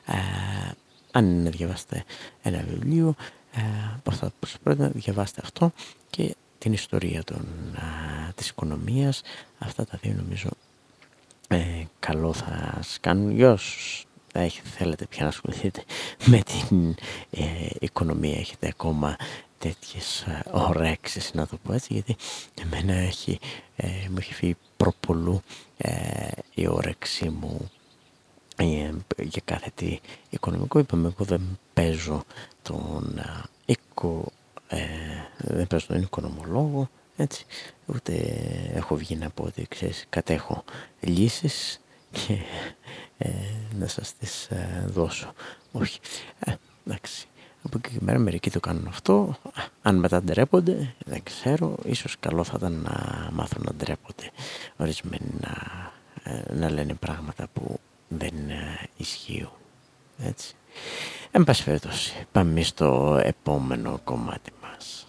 Ε, αν είναι να διαβάσετε ένα βιβλίο ε, από αυτά που σας πρότεινα, διαβάστε αυτό και την ιστορία των, α, της οικονομίας. Αυτά τα δύο νομίζω ε, καλό θα σας κάνουν για όσους θέλετε πια να ασχοληθείτε με την ε, οικονομία, έχετε ακόμα τέτοιες ε, ωρέξεις να το πω έτσι γιατί εμένα έχει, ε, μου έχει φύγει προπολού ε, η όρεξή μου ε, για κάθε τι οικονομικό. Είπαμε που δεν παίζω τον οικο, δεν παίζω τον οικονομολόγο έτσι. Ούτε έχω βγει να πω ότι ξέρεις κατέχω λύσεις και να σας τις δώσω. Όχι. Εντάξει από εκεί και μέρα μερικοί το κάνουν αυτό. Αν μετά ντρέπονται, δεν ξέρω. Ίσως καλό θα ήταν να μάθουν να ντρέπονται. Ορισμένοι να, ε, να λένε πράγματα που δεν ε, ισχύουν. Έτσι. Εν πάση περιπτώσει, πάμε στο επόμενο κομμάτι μας.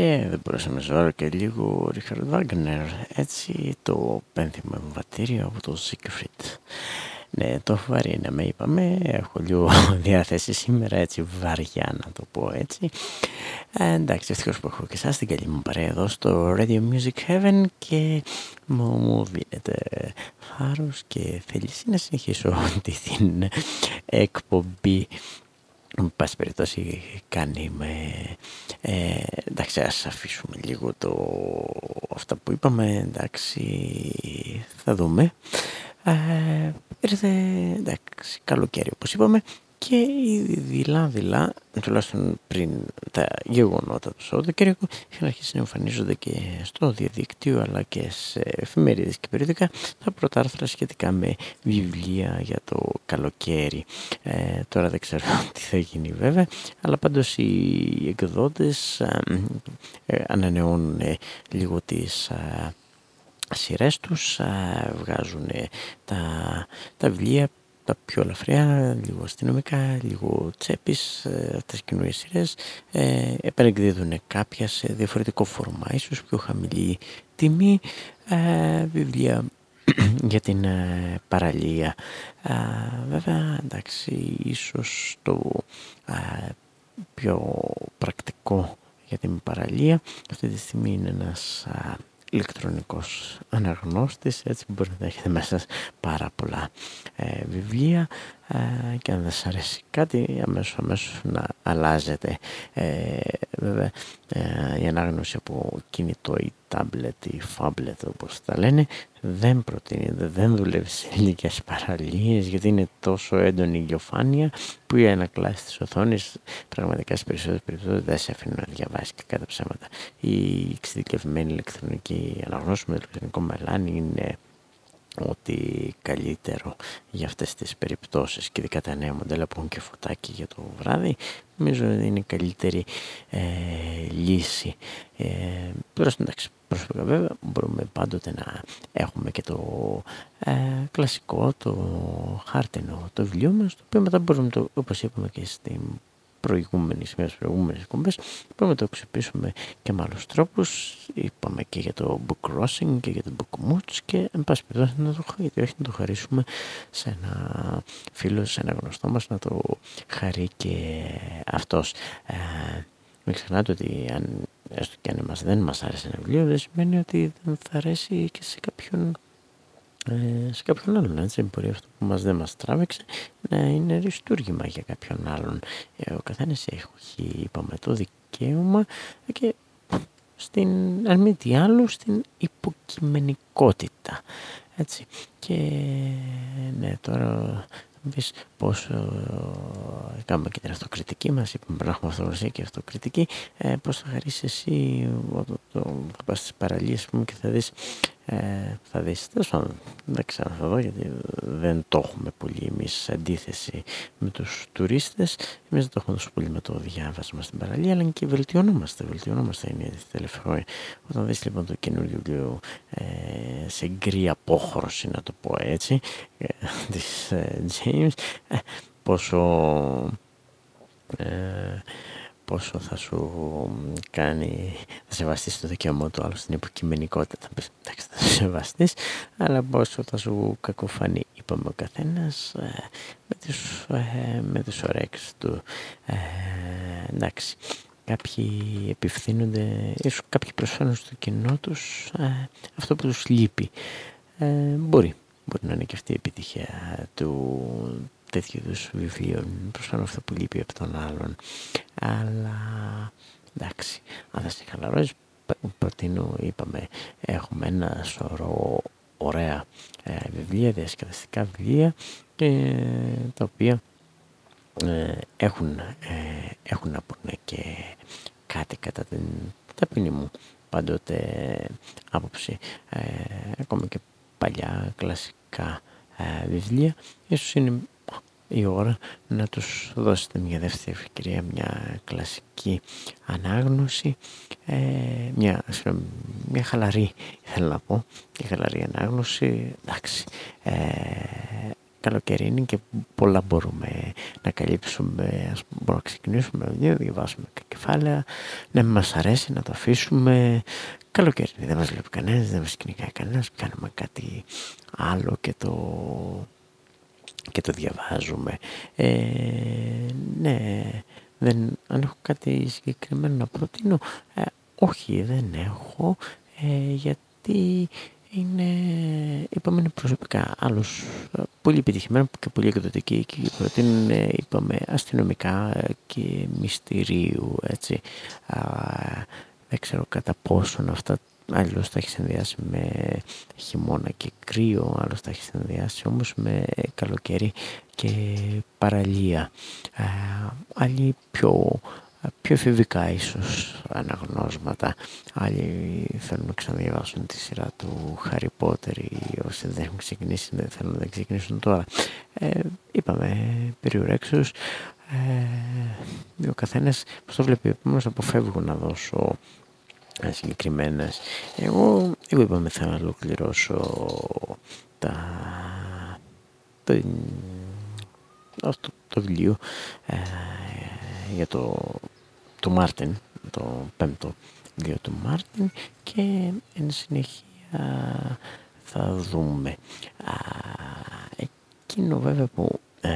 Και δεν μπορούσαμε ζώρο και λίγο Ρίχαρντ Βάγκνερ έτσι το πένθυμο εμβατήριο από το Siegfried. Ναι, το βαρύ να με είπαμε, έχω λίγο διάθεση σήμερα έτσι βαριά να το πω έτσι. Ε, εντάξει, ευτυχώς που έχω και εσάς την καλή μου παρέα εδώ στο Radio Music Heaven και μου, μου δίνεται χάρος και θέληση να συνεχίσω την εκπομπή Εν πάση περιπτώσει κάνει με... Ε, εντάξει, ας αφήσουμε λίγο το... αυτά που είπαμε, εντάξει, θα δούμε. Ε, ήρθε, εντάξει, καλοκαίρι όπως είπαμε και ήδη δειλά-δειλά, τουλάχιστον πριν τα γεγονότα του Σαββατοκύριακου, είχαν αρχίσει να εμφανίζονται και στο διαδίκτυο αλλά και σε εφημερίδες και περιοδικά τα πρώτα άρθρα σχετικά με βιβλία για το καλοκαίρι. Ε, τώρα δεν ξέρω τι θα γίνει βέβαια, αλλά πάντως οι εκδότες ε, ε, ανανεώνουν λίγο τις σειρές τους, βγάζουν τα, τα βιβλία τα πιο ελαφριά, λίγο αστυνομικά, λίγο τσέπης, ε, αυτές τις καινούριες σειρές, ε, επανεκδίδουν κάποια σε διαφορετικό φόρμα, ίσως πιο χαμηλή τιμή, ε, βιβλία για την ε, παραλία. Ε, βέβαια, εντάξει, ίσως το πιο πρακτικό για την παραλία αυτή τη στιγμή είναι ένας ηλεκτρονικός αναγνώστης έτσι μπορεί να έχετε μέσα πάρα πολλά ε, βιβλία ε, και αν δεν σας αρέσει κάτι αμέσως αμέσως να αλλάζετε ε, βέβαια ε, η ανάγνωση από κινητό ή τάμπλετ ή φάμπλετ όπως τα λένε δεν προτείνεται, δεν δουλεύει σε ελληνικές παραλίες γιατί είναι τόσο έντονη η ηλιοφάνεια που η ανακλάση της οθόνης πραγματικά σε περισσότερες περιπτώσεις δεν σε αφήνουν να διαβάσει και κατά ψέματα. Η εξειδικευμένη ηλεκτρονική αναγνώση με ηλεκτρονικό μελάνι είναι ότι καλύτερο για αυτές τις περιπτώσεις και ειδικά τα νέα μοντέλα που έχουν και φωτάκι για το βράδυ νομίζω είναι η καλύτερη ε, λύση. Ε, τώρα εντάξει προσωπικά βέβαια μπορούμε πάντοτε να έχουμε και το ε, κλασικό το χάρτινο το βιβλίο μας το οποίο μετά μπορούμε το, όπως είπαμε και στην προηγούμενες, μια προηγούμενες εκπομπές. Μπορούμε να το αξιοποιήσουμε και με άλλους τρόπους. Είπαμε και για το book crossing και για το book moods και εν πάση περιπτώσει να το, γιατί όχι να το χαρίσουμε σε ένα φίλο, σε ένα γνωστό μας να το χαρεί και αυτός. Ε, μην ξεχνάτε ότι αν, έστω και αν μας, δεν μας άρεσε ένα βιβλίο δεν σημαίνει ότι δεν θα αρέσει και σε κάποιον ε, σε κάποιον άλλον. Έτσι. Μπορεί αυτό που μας δεν μας τράβηξε να είναι ριστούργημα για κάποιον άλλον. Ε, ο καθένας έχει, είπαμε, το δικαίωμα και στην, αν μη τι άλλο, στην υποκειμενικότητα. Έτσι. Και ναι, τώρα πεις πόσο ε, κάνουμε και την αυτοκριτική μας, είπαμε να έχουμε αυτογνωσία και αυτοκριτική, ε, πώς θα χαρίσεις εσύ, το, το, θα πας στις παραλίες πούμε, και θα δεις ε, θα δεις, τέλος δεν ξέρω θα δω γιατί δεν το έχουμε πολύ εμείς σε αντίθεση με τους τουρίστες. Εμείς δεν το έχουμε τόσο πολύ με το διάβασμα στην παραλία, αλλά και βελτιωνόμαστε, βελτιωνόμαστε είναι τελευταίο. Όταν δεις λοιπόν το καινούργιο ε, σε γκρι απόχρωση, να το πω έτσι, ε, της ε, James, ε, πόσο... Ε, πόσο θα σου κάνει, θα σεβαστείς το δικαίωμα του άλλου στην υποκειμενικότητα, εντάξει θα το σεβαστείς, αλλά πόσο θα σου κακοφανεί, είπαμε ο καθένας, ε, με τις, ε, με τις ωρέξεις του, ε, εντάξει. Κάποιοι επιφθύνονται, ίσως κάποιοι προσφέρουν στο κοινό τους ε, αυτό που τους λείπει. Ε, μπορεί, μπορεί να είναι και αυτή η επιτυχία του, τέτοιου είδους βιβλίων. Προσφέρω αυτό που λείπει από τον άλλον. Αλλά εντάξει, αν θα σε χαλαρώσει, προτείνω, είπαμε, έχουμε ένα σωρό ωραία ε, βιβλία, διασκεδαστικά βιβλία, ε, τα οποία ε, έχουν, ε, έχουν να πούνε και κάτι κατά την ταπεινή μου πάντοτε άποψη. Ε, ακόμα και παλιά κλασικά βιβλία, ίσως είναι η ώρα να τους δώσετε μια δεύτερη ευκαιρία, μια κλασική ανάγνωση, ε, μια, μια χαλαρή, θέλω να πω, μια χαλαρή ανάγνωση, εντάξει, ε, καλοκαίρι είναι και πολλά μπορούμε να καλύψουμε, ας πούμε, μπορούμε να ξεκινήσουμε να διαβάσουμε κεφάλαια, να μην μας αρέσει να το αφήσουμε, καλοκαίρι δεν μας βλέπει κανένας, δεν μας κυνηγάει κανένας, κάνουμε κάτι άλλο και το, και το διαβάζουμε. Ε, ναι, δεν, αν έχω κάτι συγκεκριμένο να προτείνω, ε, όχι δεν έχω, ε, γιατί είναι, είπαμε, είναι προσωπικά άλλους ε, πολύ επιτυχημένο και πολύ εκδοτικοί και προτείνουν, είπαμε, αστυνομικά και μυστηρίου, έτσι. Α, δεν ξέρω κατά πόσον αυτά άλλος τα έχεις συνδυάσει με χειμώνα και κρύο, άλλος τα έχεις συνδυάσει όμως με καλοκαίρι και παραλία. Ε, άλλοι πιο, πιο εφηβικά ίσως αναγνώσματα. Άλλοι θέλουν να ξαναδιαβάσουν τη σειρά του Harry Potter ή όσοι δεν έχουν ξεκινήσει δεν θέλουν να ξεκινήσουν τώρα. Ε, είπαμε περιουρέξους. Ε, ο καθένας, πώς το βλέπει, επομένως αποφεύγω να δώσω συγκεκριμένες. Εγώ, εγώ είπαμε θα ολοκληρώσω τα, το, αυτό το βιβλίο ε, για το, το Μάρτιν, το πέμπτο βιβλίο του Μάρτιν και εν συνεχεία θα δούμε. Α, εκείνο βέβαια που ε,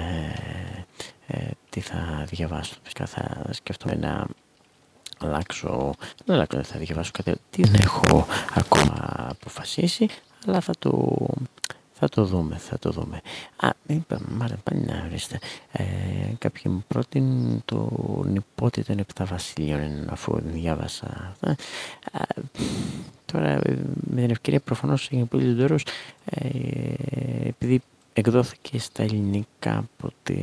ε, τι θα διαβάσω, φυσικά θα σκεφτούμε να αλλάξω, δεν αλλάξω, θα διαβάσω κάτι, τι δεν έχω ακόμα αποφασίσει, αλλά θα το, θα το δούμε, θα το δούμε. Α, είπαμε, μάλλον πάλι να ορίστε. Ε, κάποιοι μου πρότεινε το νηπότη των επτά βασιλείων, αφού διάβασα αυτά. τώρα, με την ευκαιρία προφανώς είναι πολύ λιντόρος, ε, επειδή εκδόθηκε στα ελληνικά από, τη,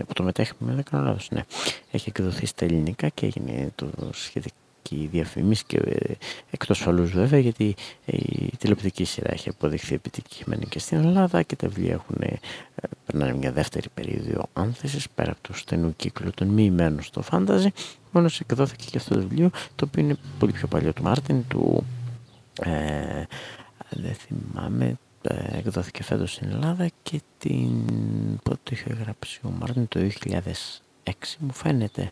από το μετέχμιο, δεν κάνω λάθος, ναι. Έχει εκδοθεί στα ελληνικά και έγινε το σχετική διαφήμιση και ε, εκτός φαλούς βέβαια γιατί η τηλεοπτική σειρά έχει αποδειχθεί επιτυχημένη και στην Ελλάδα και τα βιβλία έχουν ε, περνάνε μια δεύτερη περίοδο άνθησης πέρα από του στενού κύκλου των μυημένων στο fantasy μόνος εκδόθηκε και αυτό το βιβλίο το οποίο είναι πολύ πιο παλιό του Μάρτιν του ε, δεν θυμάμαι ε, εκδόθηκε φέτος στην Ελλάδα και την πότε είχε γράψει ο Μάρτιν το 2006 μου φαίνεται.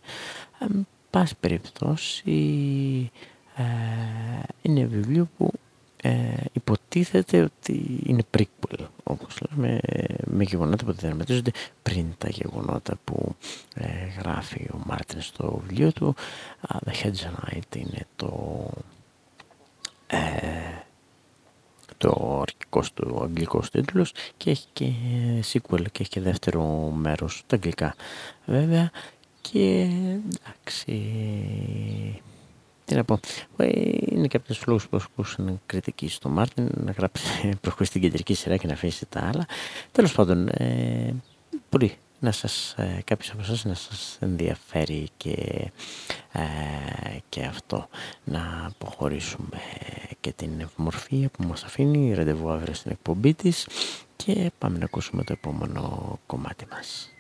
Ε, πάση περιπτώσει ε, είναι βιβλίο που ε, υποτίθεται ότι είναι prequel όπως λέμε με γεγονότα που δραματίζονται πριν τα γεγονότα που ε, γράφει ο Μάρτιν στο βιβλίο του. Uh, The Hedge Knight είναι το ε, το αρχικό του αγγλικό τίτλος και έχει και sequel και έχει και δεύτερο μέρος τα αγγλικά βέβαια. Και εντάξει τι να πω ε, είναι και από τους λόγους που ακούσαν κριτική στο Μάρτιν να γράψει προχωρήσει την κεντρική σειρά και να αφήσει τα άλλα. Τέλος πάντων ε, μπορεί να σας, ε, κάποιος από εσάς να σας ενδιαφέρει και, ε, και αυτό να αποχωρήσουμε και την ευμορφία που μας αφήνει ραντεβού αύριο στην εκπομπή της και πάμε να ακούσουμε το επόμενο κομμάτι μας.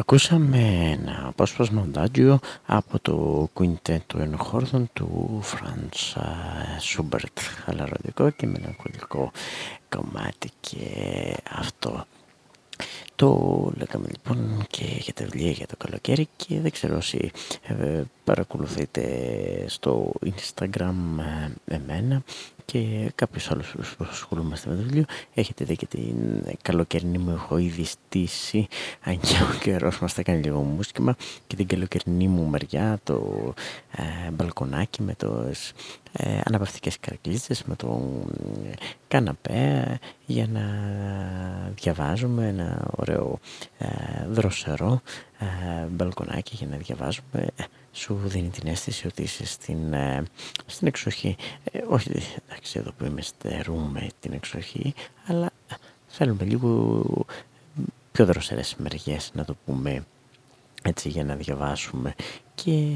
Ακούσαμε ένα απόσπασμα μοντάτζιο από το κουιντέτο ενοχόρδων του Φραντς Σούμπερτ, χαλαρωτικό και μελαγχολικό κομμάτι και αυτό. Το λέγαμε λοιπόν και για τα βιβλία για το καλοκαίρι και δεν ξέρω όσοι ε, παρακολουθείτε στο Instagram ε, εμένα και κάποιος άλλος που ασχολούμαστε με το βιβλίο. Έχετε δει και την καλοκαιρινή μου έχω ήδη στήσει. Αν και ο καιρός μας θα κάνει λίγο μουσκημα και την καλοκαιρινή μου μεριά το ε, μπαλκονάκι με το ε, αναπαυτικές καρκλίτσες με το καναπέ για να διαβάζουμε ένα ωραίο ε, δροσερό ε, μπαλκονάκι για να διαβάζουμε. Σου δίνει την αίσθηση ότι είσαι στην, ε, στην εξοχή. Ε, όχι, εντάξει, εδώ που είμαι στερούμε την εξοχή, αλλά θέλουμε λίγο πιο δροσερές μεριές, να το πούμε έτσι, για να διαβάσουμε. Και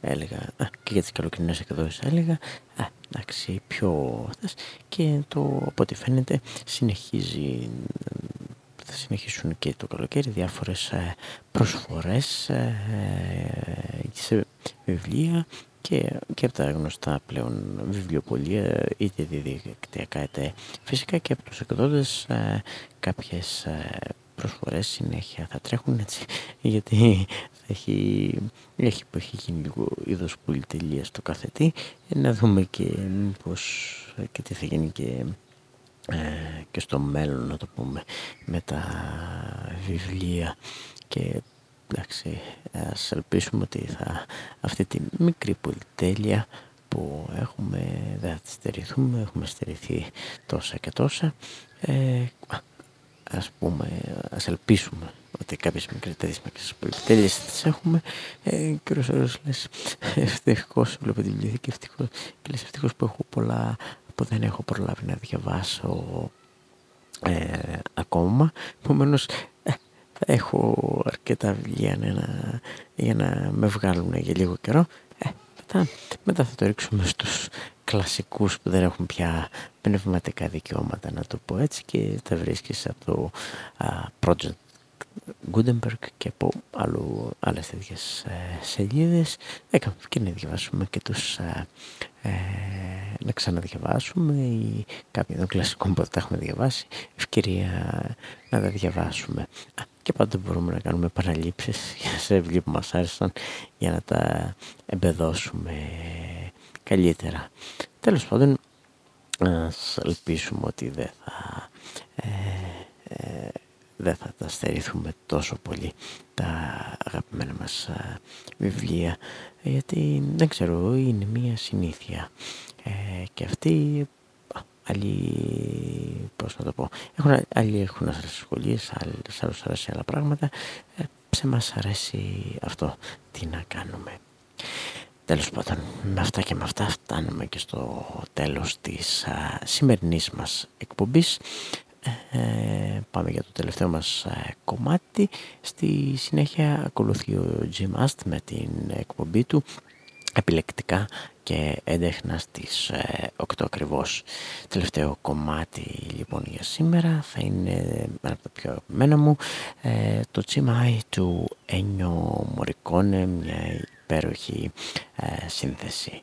έλεγα, και για τις καλοκαιρινές εκδόσεις έλεγα, εντάξει, πιο... Και το, από ό,τι φαίνεται, συνεχίζει θα συνεχίσουν και το καλοκαίρι διάφορες ε, προσφορές ε, σε βιβλία και, και από τα γνωστά πλέον βιβλιοπολία είτε διαδικτυακά είτε φυσικά και από τους εκδότες ε, κάποιες προσφορές συνέχεια θα τρέχουν έτσι γιατί έχει, έχει, έχει γίνει λίγο είδος πολυτελεία στο κάθε τι να δούμε και μήπως και τι θα γίνει και ε, και στο μέλλον να το πούμε με τα βιβλία και εντάξει ας ελπίσουμε ότι θα αυτή τη μικρή πολυτέλεια που έχουμε δεν θα τη στερηθούμε έχουμε στερηθεί τόσα και τόσα ε, ας πούμε ας ελπίσουμε ότι κάποιες μικρές τέτοιες μικρές πολυτέλειες τις έχουμε ε, και ώρες λες ευτυχώς βλέπω τη βιβλιοθήκη ευτυχώς και λες ευτυχώς που έχω πολλά που δεν έχω προλάβει να διαβάσω ε, ακόμα. Επομένως, ε, θα έχω αρκετά βιβλία να, για να με βγάλουν για λίγο καιρό. Ε, μετά, μετά θα το ρίξουμε στους κλασικούς που δεν έχουν πια πνευματικά δικαιώματα να το πω έτσι και τα βρίσκεις από το Project Gutenberg και από άλλου, άλλες τέτοιες ε, σελίδες. Έκαμε και να διαβάσουμε και τους ε, ε, να ξαναδιαβάσουμε ή κάποιοι των κλασικών που τα έχουμε διαβάσει. Ευκαιρία να τα διαβάσουμε. Και πάντα μπορούμε να κάνουμε παραλήψεις σε βιβλία που μας άρεσαν για να τα εμπεδώσουμε καλύτερα. Τέλος πάντων ας ελπίσουμε ότι δεν θα ε, ε, δεν θα τα στερηθούμε τόσο πολύ τα αγαπημένα μας βιβλία γιατί δεν ξέρω είναι μια συνήθεια. Ε, και αυτοί άλλοι πώς να το πω έχουν, άλλοι έχουν άλλες σχολείες άλλους άλλους αρέσει άλλα πράγματα. Ε, σε μας αρέσει αυτό τι να κάνουμε. Τέλος πάντων, με αυτά και με αυτά φτάνουμε και στο τέλος της α, σημερινής μας εκπομπής. Ε, πάμε για το τελευταίο μας ε, κομμάτι. Στη συνέχεια ακολουθεί ο Jim Ast με την εκπομπή του επιλεκτικά και έντεχνα στις 8 ε, ακριβώς. Τελευταίο κομμάτι λοιπόν για σήμερα θα είναι ένα από τα πιο αγαπημένα μου το τσιμάι του Ένιο Μωρικόνε, μια υπέροχη σύνθεση.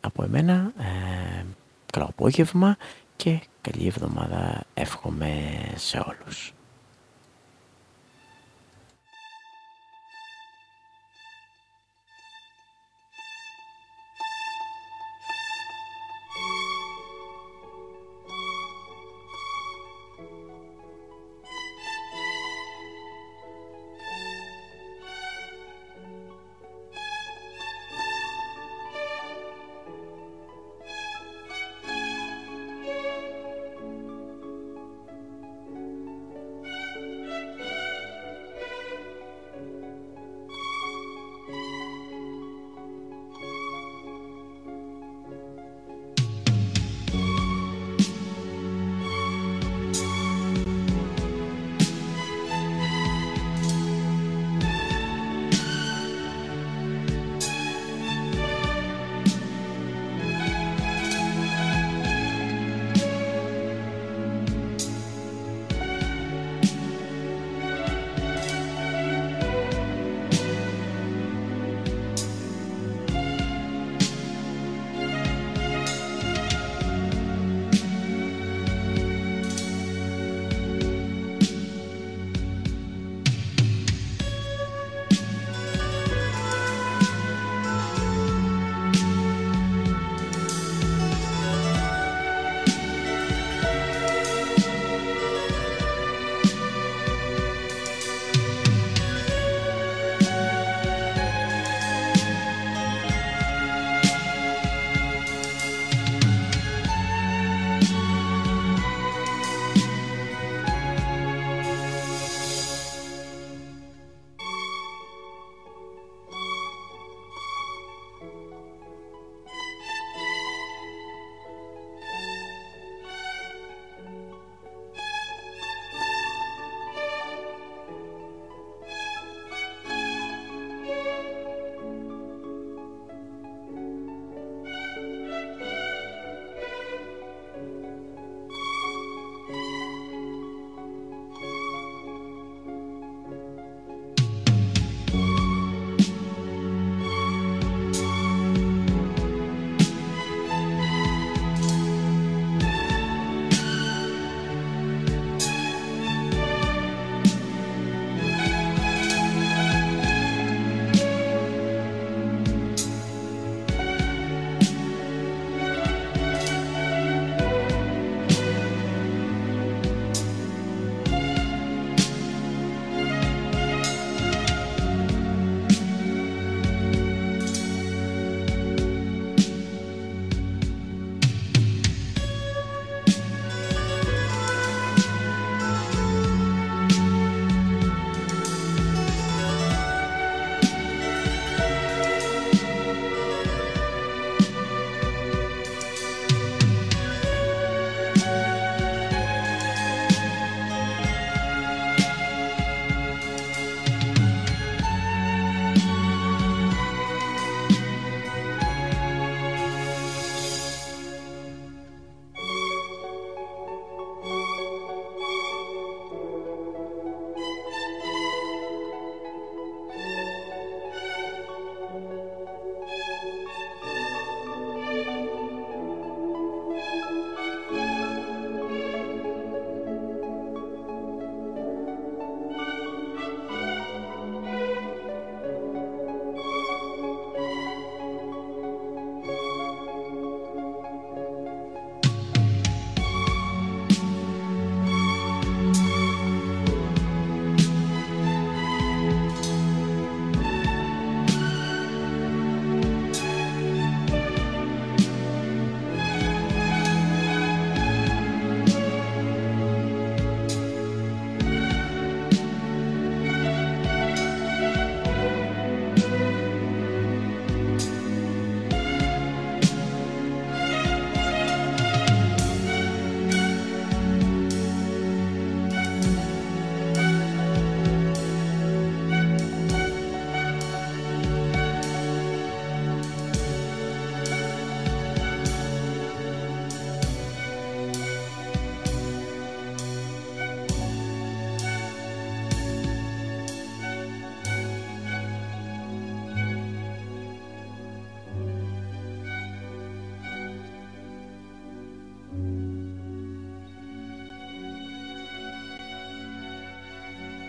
από εμένα, καλό απόγευμα και καλή εβδομάδα εύχομαι σε όλους.